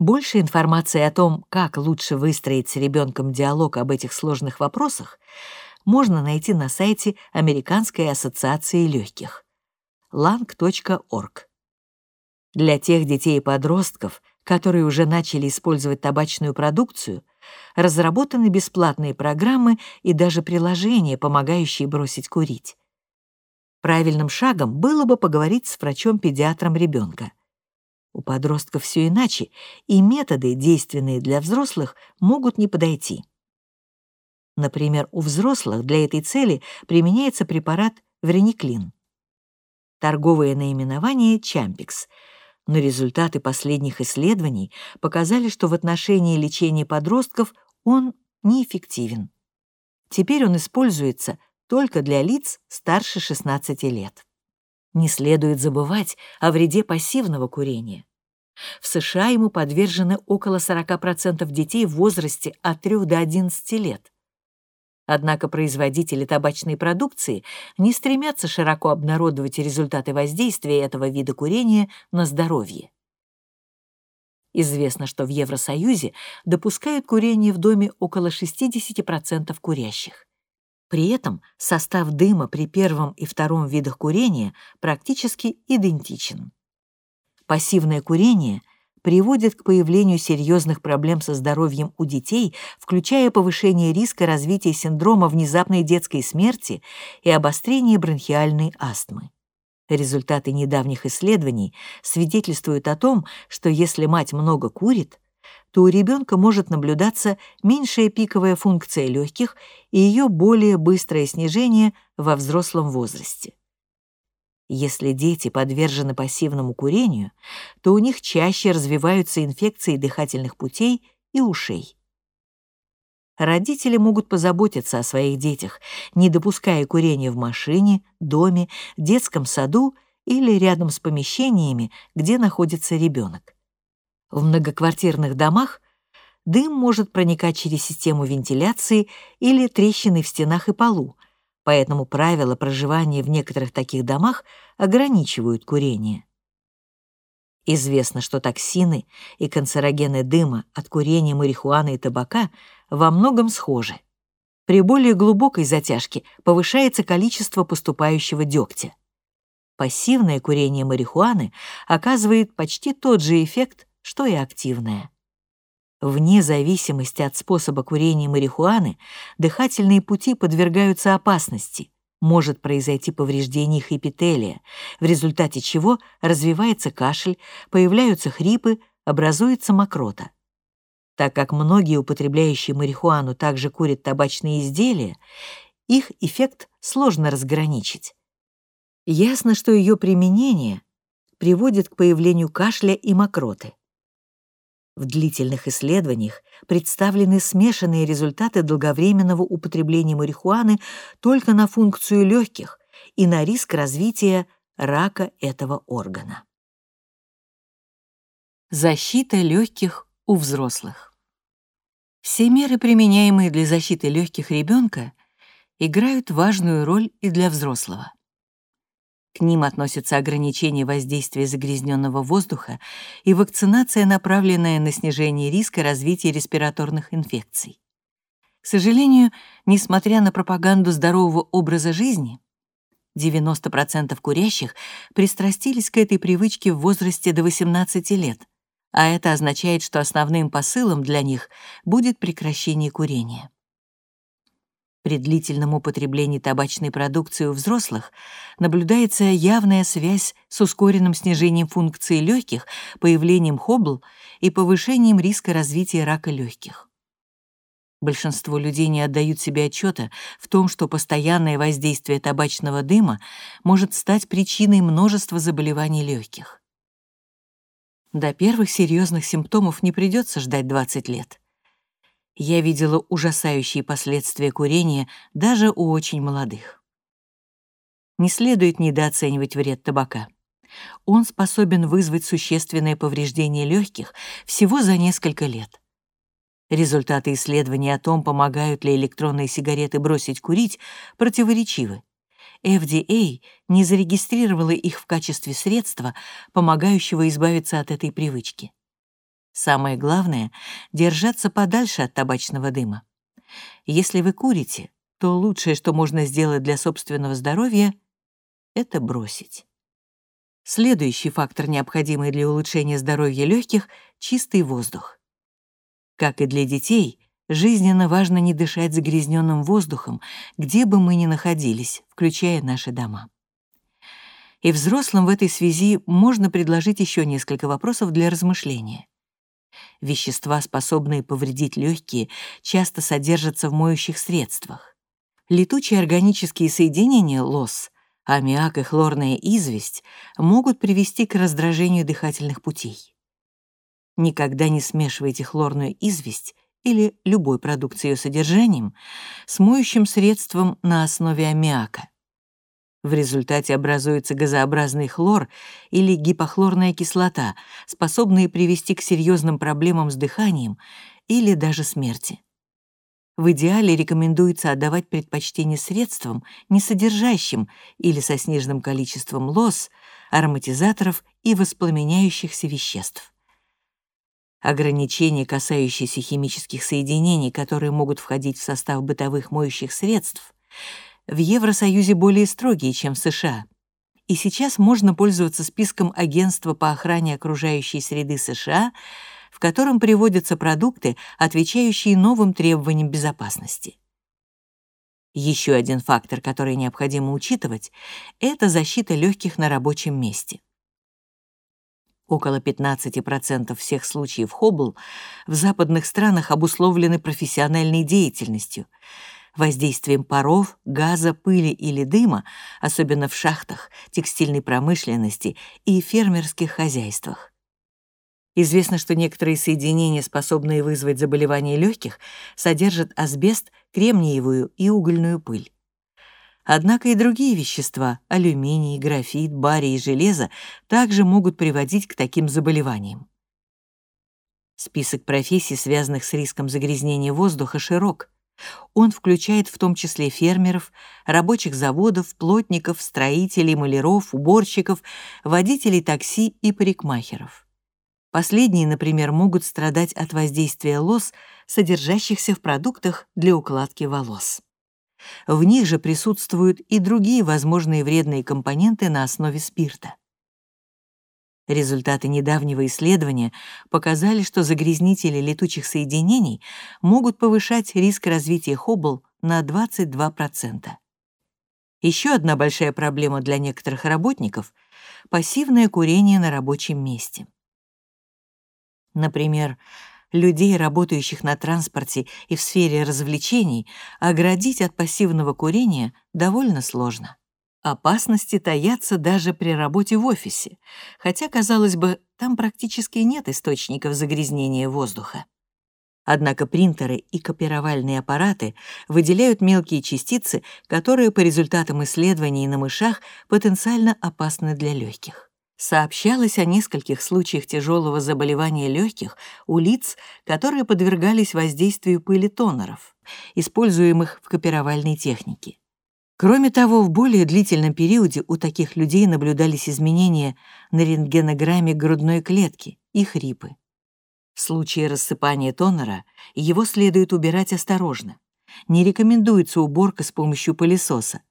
Больше информации о том, как лучше выстроить с ребенком диалог об этих сложных вопросах, можно найти на сайте Американской ассоциации легких lang.org. Для тех детей и подростков, которые уже начали использовать табачную продукцию, разработаны бесплатные программы и даже приложения, помогающие бросить курить. Правильным шагом было бы поговорить с врачом-педиатром ребенка. У подростков все иначе, и методы, действенные для взрослых, могут не подойти. Например, у взрослых для этой цели применяется препарат врениклин. Торговое наименование «Чампикс», но результаты последних исследований показали, что в отношении лечения подростков он неэффективен. Теперь он используется только для лиц старше 16 лет. Не следует забывать о вреде пассивного курения. В США ему подвержены около 40% детей в возрасте от 3 до 11 лет. Однако производители табачной продукции не стремятся широко обнародовать результаты воздействия этого вида курения на здоровье. Известно, что в Евросоюзе допускают курение в доме около 60% курящих. При этом состав дыма при первом и втором видах курения практически идентичен. Пассивное курение приводит к появлению серьезных проблем со здоровьем у детей, включая повышение риска развития синдрома внезапной детской смерти и обострение бронхиальной астмы. Результаты недавних исследований свидетельствуют о том, что если мать много курит, то у ребенка может наблюдаться меньшая пиковая функция легких и ее более быстрое снижение во взрослом возрасте. Если дети подвержены пассивному курению, то у них чаще развиваются инфекции дыхательных путей и ушей. Родители могут позаботиться о своих детях, не допуская курения в машине, доме, детском саду или рядом с помещениями, где находится ребенок. В многоквартирных домах дым может проникать через систему вентиляции или трещины в стенах и полу, поэтому правила проживания в некоторых таких домах ограничивают курение. Известно, что токсины и канцерогены дыма от курения марихуаны и табака во многом схожи. При более глубокой затяжке повышается количество поступающего дегтя. Пассивное курение марихуаны оказывает почти тот же эффект, что и активное. Вне зависимости от способа курения марихуаны, дыхательные пути подвергаются опасности. Может произойти повреждение их эпителия, в результате чего развивается кашель, появляются хрипы, образуется мокрота. Так как многие употребляющие марихуану также курят табачные изделия, их эффект сложно разграничить. Ясно, что ее применение приводит к появлению кашля и мокроты. В длительных исследованиях представлены смешанные результаты долговременного употребления марихуаны только на функцию легких и на риск развития рака этого органа. Защита легких у взрослых. Все меры, применяемые для защиты легких ребенка, играют важную роль и для взрослого. К ним относятся ограничение воздействия загрязненного воздуха и вакцинация, направленная на снижение риска развития респираторных инфекций. К сожалению, несмотря на пропаганду здорового образа жизни, 90% курящих пристрастились к этой привычке в возрасте до 18 лет, а это означает, что основным посылом для них будет прекращение курения. При длительном употреблении табачной продукции у взрослых наблюдается явная связь с ускоренным снижением функции легких, появлением хобл и повышением риска развития рака легких. Большинство людей не отдают себе отчета в том, что постоянное воздействие табачного дыма может стать причиной множества заболеваний легких. До первых серьезных симптомов не придется ждать 20 лет. Я видела ужасающие последствия курения даже у очень молодых. Не следует недооценивать вред табака. Он способен вызвать существенное повреждение легких всего за несколько лет. Результаты исследований о том, помогают ли электронные сигареты бросить курить, противоречивы. FDA не зарегистрировала их в качестве средства, помогающего избавиться от этой привычки. Самое главное — держаться подальше от табачного дыма. Если вы курите, то лучшее, что можно сделать для собственного здоровья, — это бросить. Следующий фактор, необходимый для улучшения здоровья легких — чистый воздух. Как и для детей, жизненно важно не дышать загрязненным воздухом, где бы мы ни находились, включая наши дома. И взрослым в этой связи можно предложить еще несколько вопросов для размышления. Вещества, способные повредить легкие, часто содержатся в моющих средствах. Летучие органические соединения ЛОС, аммиак и хлорная известь могут привести к раздражению дыхательных путей. Никогда не смешивайте хлорную известь или любой продукт с ее содержанием с моющим средством на основе аммиака. В результате образуется газообразный хлор или гипохлорная кислота, способные привести к серьезным проблемам с дыханием или даже смерти. В идеале рекомендуется отдавать предпочтение средствам, не содержащим или со сниженным количеством лос, ароматизаторов и воспламеняющихся веществ. Ограничения, касающиеся химических соединений, которые могут входить в состав бытовых моющих средств — в Евросоюзе более строгие, чем в США, и сейчас можно пользоваться списком Агентства по охране окружающей среды США, в котором приводятся продукты, отвечающие новым требованиям безопасности. Еще один фактор, который необходимо учитывать, это защита легких на рабочем месте. Около 15% всех случаев Хоббл в западных странах обусловлены профессиональной деятельностью, воздействием паров, газа, пыли или дыма, особенно в шахтах, текстильной промышленности и фермерских хозяйствах. Известно, что некоторые соединения, способные вызвать заболевания легких, содержат асбест, кремниевую и угольную пыль. Однако и другие вещества — алюминий, графит, барий и железо — также могут приводить к таким заболеваниям. Список профессий, связанных с риском загрязнения воздуха, широк. Он включает в том числе фермеров, рабочих заводов, плотников, строителей, маляров, уборщиков, водителей такси и парикмахеров. Последние, например, могут страдать от воздействия лос, содержащихся в продуктах для укладки волос. В них же присутствуют и другие возможные вредные компоненты на основе спирта. Результаты недавнего исследования показали, что загрязнители летучих соединений могут повышать риск развития Хоббл на 22%. Еще одна большая проблема для некоторых работников — пассивное курение на рабочем месте. Например, людей, работающих на транспорте и в сфере развлечений, оградить от пассивного курения довольно сложно. Опасности таятся даже при работе в офисе, хотя, казалось бы, там практически нет источников загрязнения воздуха. Однако принтеры и копировальные аппараты выделяют мелкие частицы, которые по результатам исследований на мышах потенциально опасны для легких. Сообщалось о нескольких случаях тяжелого заболевания легких у лиц, которые подвергались воздействию пыли тонеров, используемых в копировальной технике. Кроме того, в более длительном периоде у таких людей наблюдались изменения на рентгенограмме грудной клетки и хрипы. В случае рассыпания тонера его следует убирать осторожно. Не рекомендуется уборка с помощью пылесоса,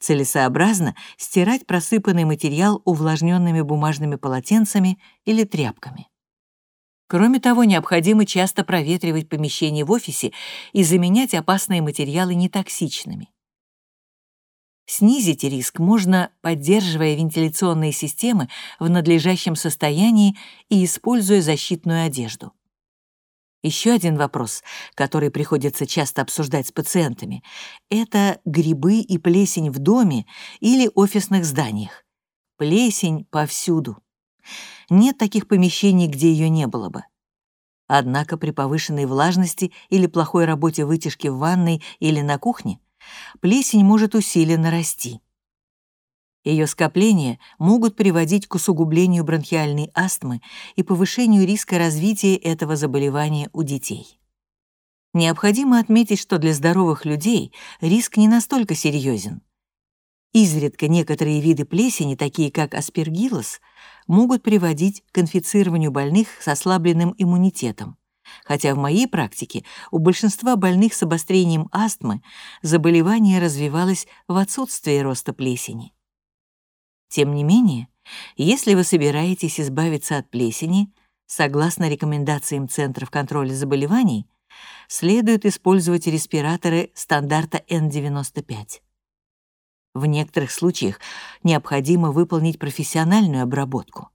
целесообразно стирать просыпанный материал увлажненными бумажными полотенцами или тряпками. Кроме того, необходимо часто проветривать помещение в офисе и заменять опасные материалы нетоксичными. Снизить риск можно, поддерживая вентиляционные системы в надлежащем состоянии и используя защитную одежду. Еще один вопрос, который приходится часто обсуждать с пациентами, это грибы и плесень в доме или офисных зданиях. Плесень повсюду. Нет таких помещений, где ее не было бы. Однако при повышенной влажности или плохой работе вытяжки в ванной или на кухне плесень может усиленно расти. Ее скопления могут приводить к усугублению бронхиальной астмы и повышению риска развития этого заболевания у детей. Необходимо отметить, что для здоровых людей риск не настолько серьезен. Изредка некоторые виды плесени, такие как аспергиллос, могут приводить к инфицированию больных с ослабленным иммунитетом, хотя в моей практике у большинства больных с обострением астмы заболевание развивалось в отсутствии роста плесени. Тем не менее, если вы собираетесь избавиться от плесени, согласно рекомендациям Центров контроля заболеваний, следует использовать респираторы стандарта N95. В некоторых случаях необходимо выполнить профессиональную обработку.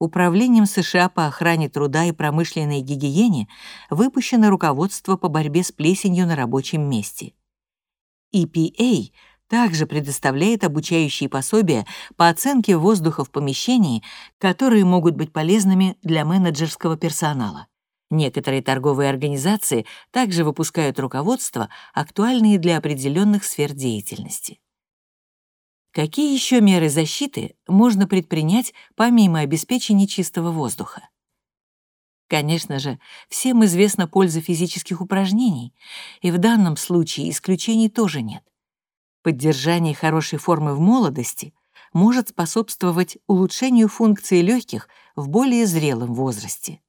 Управлением США по охране труда и промышленной гигиене выпущено руководство по борьбе с плесенью на рабочем месте. EPA также предоставляет обучающие пособия по оценке воздуха в помещении, которые могут быть полезными для менеджерского персонала. Некоторые торговые организации также выпускают руководства, актуальные для определенных сфер деятельности. Какие еще меры защиты можно предпринять помимо обеспечения чистого воздуха? Конечно же, всем известна польза физических упражнений, и в данном случае исключений тоже нет. Поддержание хорошей формы в молодости может способствовать улучшению функции легких в более зрелом возрасте.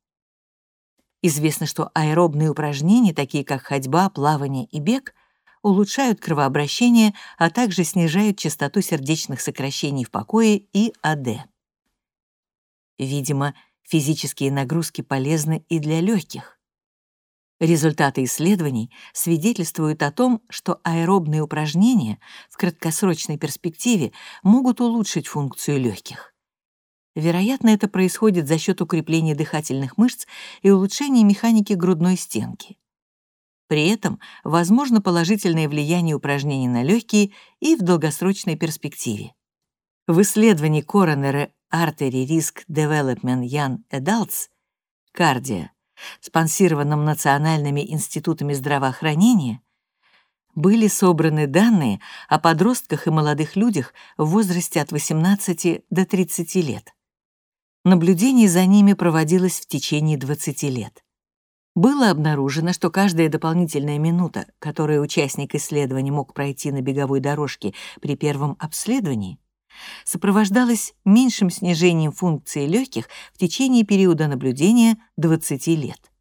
Известно, что аэробные упражнения, такие как ходьба, плавание и бег, улучшают кровообращение, а также снижают частоту сердечных сокращений в покое и АД. Видимо, физические нагрузки полезны и для легких. Результаты исследований свидетельствуют о том, что аэробные упражнения в краткосрочной перспективе могут улучшить функцию легких. Вероятно, это происходит за счет укрепления дыхательных мышц и улучшения механики грудной стенки. При этом возможно положительное влияние упражнений на легкие и в долгосрочной перспективе. В исследовании Coronary Artery Risk Development Young Adults «Кардио», спонсированном национальными институтами здравоохранения, были собраны данные о подростках и молодых людях в возрасте от 18 до 30 лет. Наблюдение за ними проводилось в течение 20 лет. Было обнаружено, что каждая дополнительная минута, которую участник исследования мог пройти на беговой дорожке при первом обследовании, сопровождалась меньшим снижением функции легких в течение периода наблюдения 20 лет.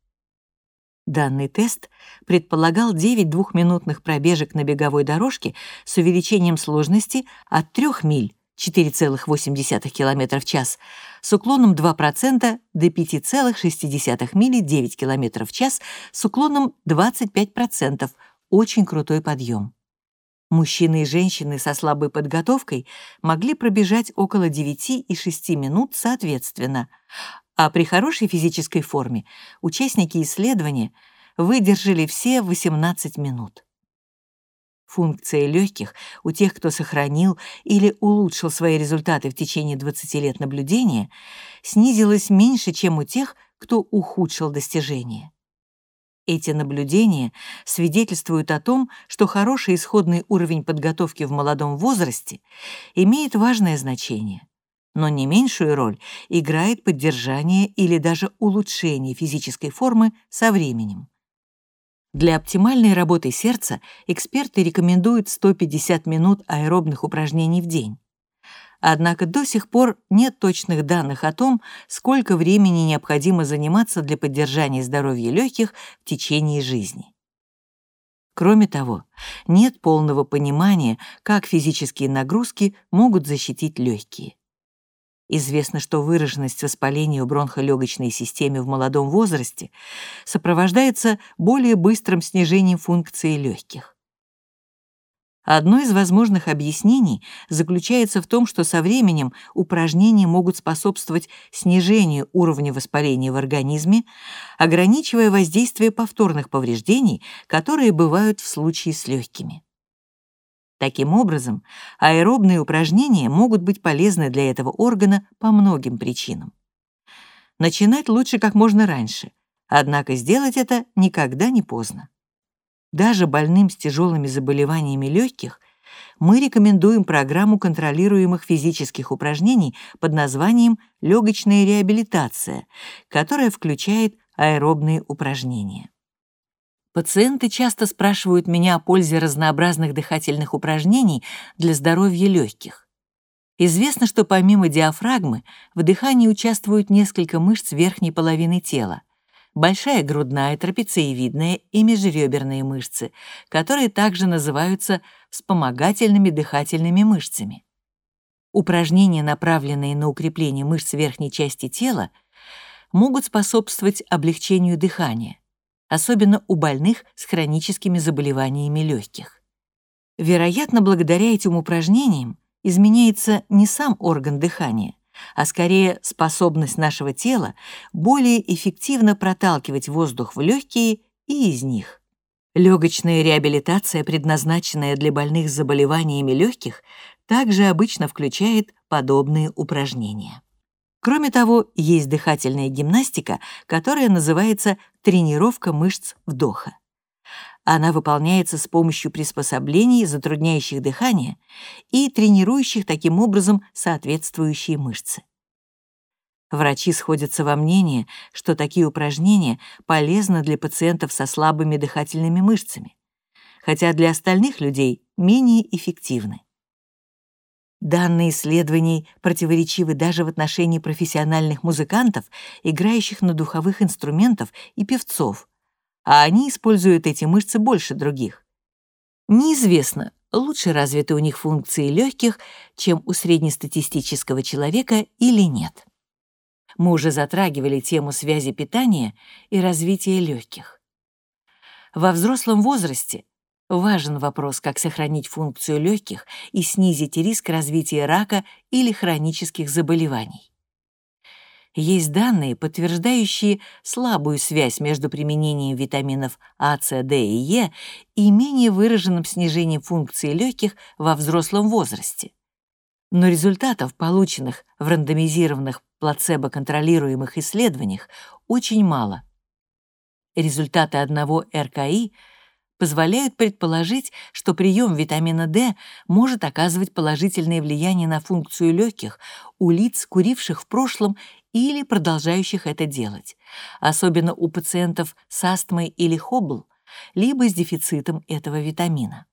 Данный тест предполагал 9 двухминутных пробежек на беговой дорожке с увеличением сложности от 3 миль 4,8 км в час с уклоном 2% до 5,6 мили 9 км в час с уклоном 25%. Очень крутой подъем. Мужчины и женщины со слабой подготовкой могли пробежать около 9 и 6 минут соответственно, а при хорошей физической форме участники исследования выдержали все 18 минут. Функция легких у тех, кто сохранил или улучшил свои результаты в течение 20 лет наблюдения, снизилась меньше, чем у тех, кто ухудшил достижения. Эти наблюдения свидетельствуют о том, что хороший исходный уровень подготовки в молодом возрасте имеет важное значение, но не меньшую роль играет поддержание или даже улучшение физической формы со временем. Для оптимальной работы сердца эксперты рекомендуют 150 минут аэробных упражнений в день. Однако до сих пор нет точных данных о том, сколько времени необходимо заниматься для поддержания здоровья легких в течение жизни. Кроме того, нет полного понимания, как физические нагрузки могут защитить легкие. Известно, что выраженность воспаления в бронхолегочной системе в молодом возрасте сопровождается более быстрым снижением функции легких. Одно из возможных объяснений заключается в том, что со временем упражнения могут способствовать снижению уровня воспаления в организме, ограничивая воздействие повторных повреждений, которые бывают в случае с легкими. Таким образом, аэробные упражнения могут быть полезны для этого органа по многим причинам. Начинать лучше как можно раньше, однако сделать это никогда не поздно. Даже больным с тяжелыми заболеваниями легких мы рекомендуем программу контролируемых физических упражнений под названием «легочная реабилитация», которая включает аэробные упражнения. Пациенты часто спрашивают меня о пользе разнообразных дыхательных упражнений для здоровья легких. Известно, что помимо диафрагмы в дыхании участвуют несколько мышц верхней половины тела, большая грудная, трапециевидная и межреберные мышцы, которые также называются вспомогательными дыхательными мышцами. Упражнения, направленные на укрепление мышц верхней части тела, могут способствовать облегчению дыхания особенно у больных с хроническими заболеваниями легких. Вероятно, благодаря этим упражнениям изменяется не сам орган дыхания, а скорее способность нашего тела более эффективно проталкивать воздух в легкие и из них. Легочная реабилитация, предназначенная для больных с заболеваниями легких, также обычно включает подобные упражнения. Кроме того, есть дыхательная гимнастика, которая называется тренировка мышц вдоха. Она выполняется с помощью приспособлений, затрудняющих дыхание и тренирующих таким образом соответствующие мышцы. Врачи сходятся во мнении, что такие упражнения полезны для пациентов со слабыми дыхательными мышцами, хотя для остальных людей менее эффективны. Данные исследований противоречивы даже в отношении профессиональных музыкантов, играющих на духовых инструментах и певцов, а они используют эти мышцы больше других. Неизвестно, лучше развиты у них функции легких, чем у среднестатистического человека или нет. Мы уже затрагивали тему связи питания и развития легких. Во взрослом возрасте важен вопрос, как сохранить функцию легких и снизить риск развития рака или хронических заболеваний. Есть данные, подтверждающие слабую связь между применением витаминов А, С, Д и Е и менее выраженным снижением функции легких во взрослом возрасте. Но результатов, полученных в рандомизированных плацебо-контролируемых исследованиях, очень мало. Результаты одного РКИ позволяют предположить, что прием витамина D может оказывать положительное влияние на функцию легких у лиц, куривших в прошлом или продолжающих это делать, особенно у пациентов с астмой или хоббл, либо с дефицитом этого витамина.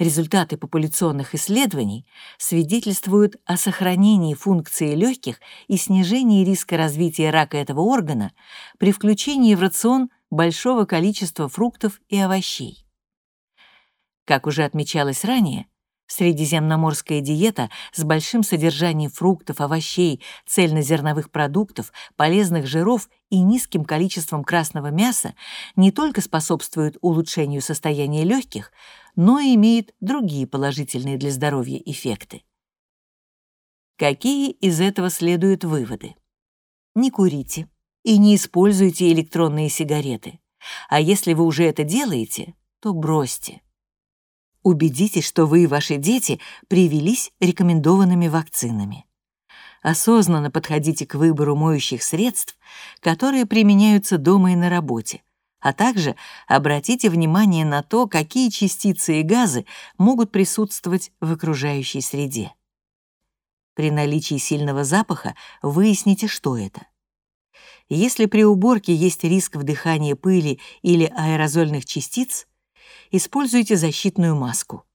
Результаты популяционных исследований свидетельствуют о сохранении функции легких и снижении риска развития рака этого органа при включении в рацион большого количества фруктов и овощей. Как уже отмечалось ранее, Средиземноморская диета с большим содержанием фруктов, овощей, цельнозерновых продуктов, полезных жиров и низким количеством красного мяса не только способствует улучшению состояния легких, но и имеет другие положительные для здоровья эффекты. Какие из этого следуют выводы? Не курите и не используйте электронные сигареты. А если вы уже это делаете, то бросьте. Убедитесь, что вы и ваши дети привелись рекомендованными вакцинами. Осознанно подходите к выбору моющих средств, которые применяются дома и на работе, а также обратите внимание на то, какие частицы и газы могут присутствовать в окружающей среде. При наличии сильного запаха выясните, что это. Если при уборке есть риск вдыхания пыли или аэрозольных частиц, используйте защитную маску.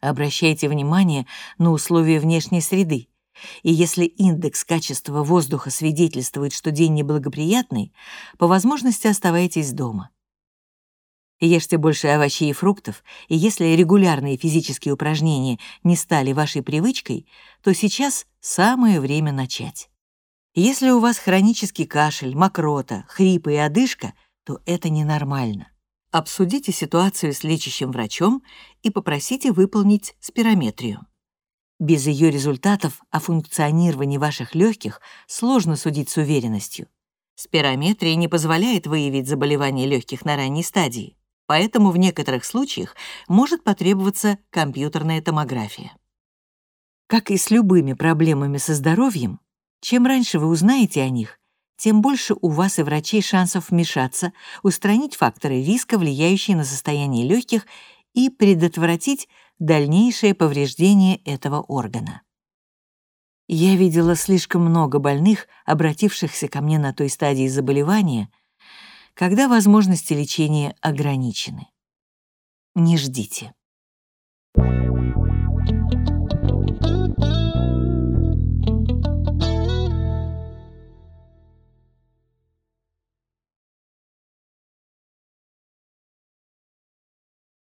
Обращайте внимание на условия внешней среды, и если индекс качества воздуха свидетельствует, что день неблагоприятный, по возможности оставайтесь дома. Ешьте больше овощей и фруктов, и если регулярные физические упражнения не стали вашей привычкой, то сейчас самое время начать. Если у вас хронический кашель, мокрота, хрипы и одышка, то это ненормально. Обсудите ситуацию с лечащим врачом и попросите выполнить спирометрию. Без ее результатов о функционировании ваших легких сложно судить с уверенностью. Спирометрия не позволяет выявить заболевание легких на ранней стадии, поэтому в некоторых случаях может потребоваться компьютерная томография. Как и с любыми проблемами со здоровьем, чем раньше вы узнаете о них, тем больше у вас и врачей шансов вмешаться, устранить факторы риска, влияющие на состояние легких, и предотвратить дальнейшее повреждение этого органа. Я видела слишком много больных, обратившихся ко мне на той стадии заболевания, когда возможности лечения ограничены. Не ждите. Thank you.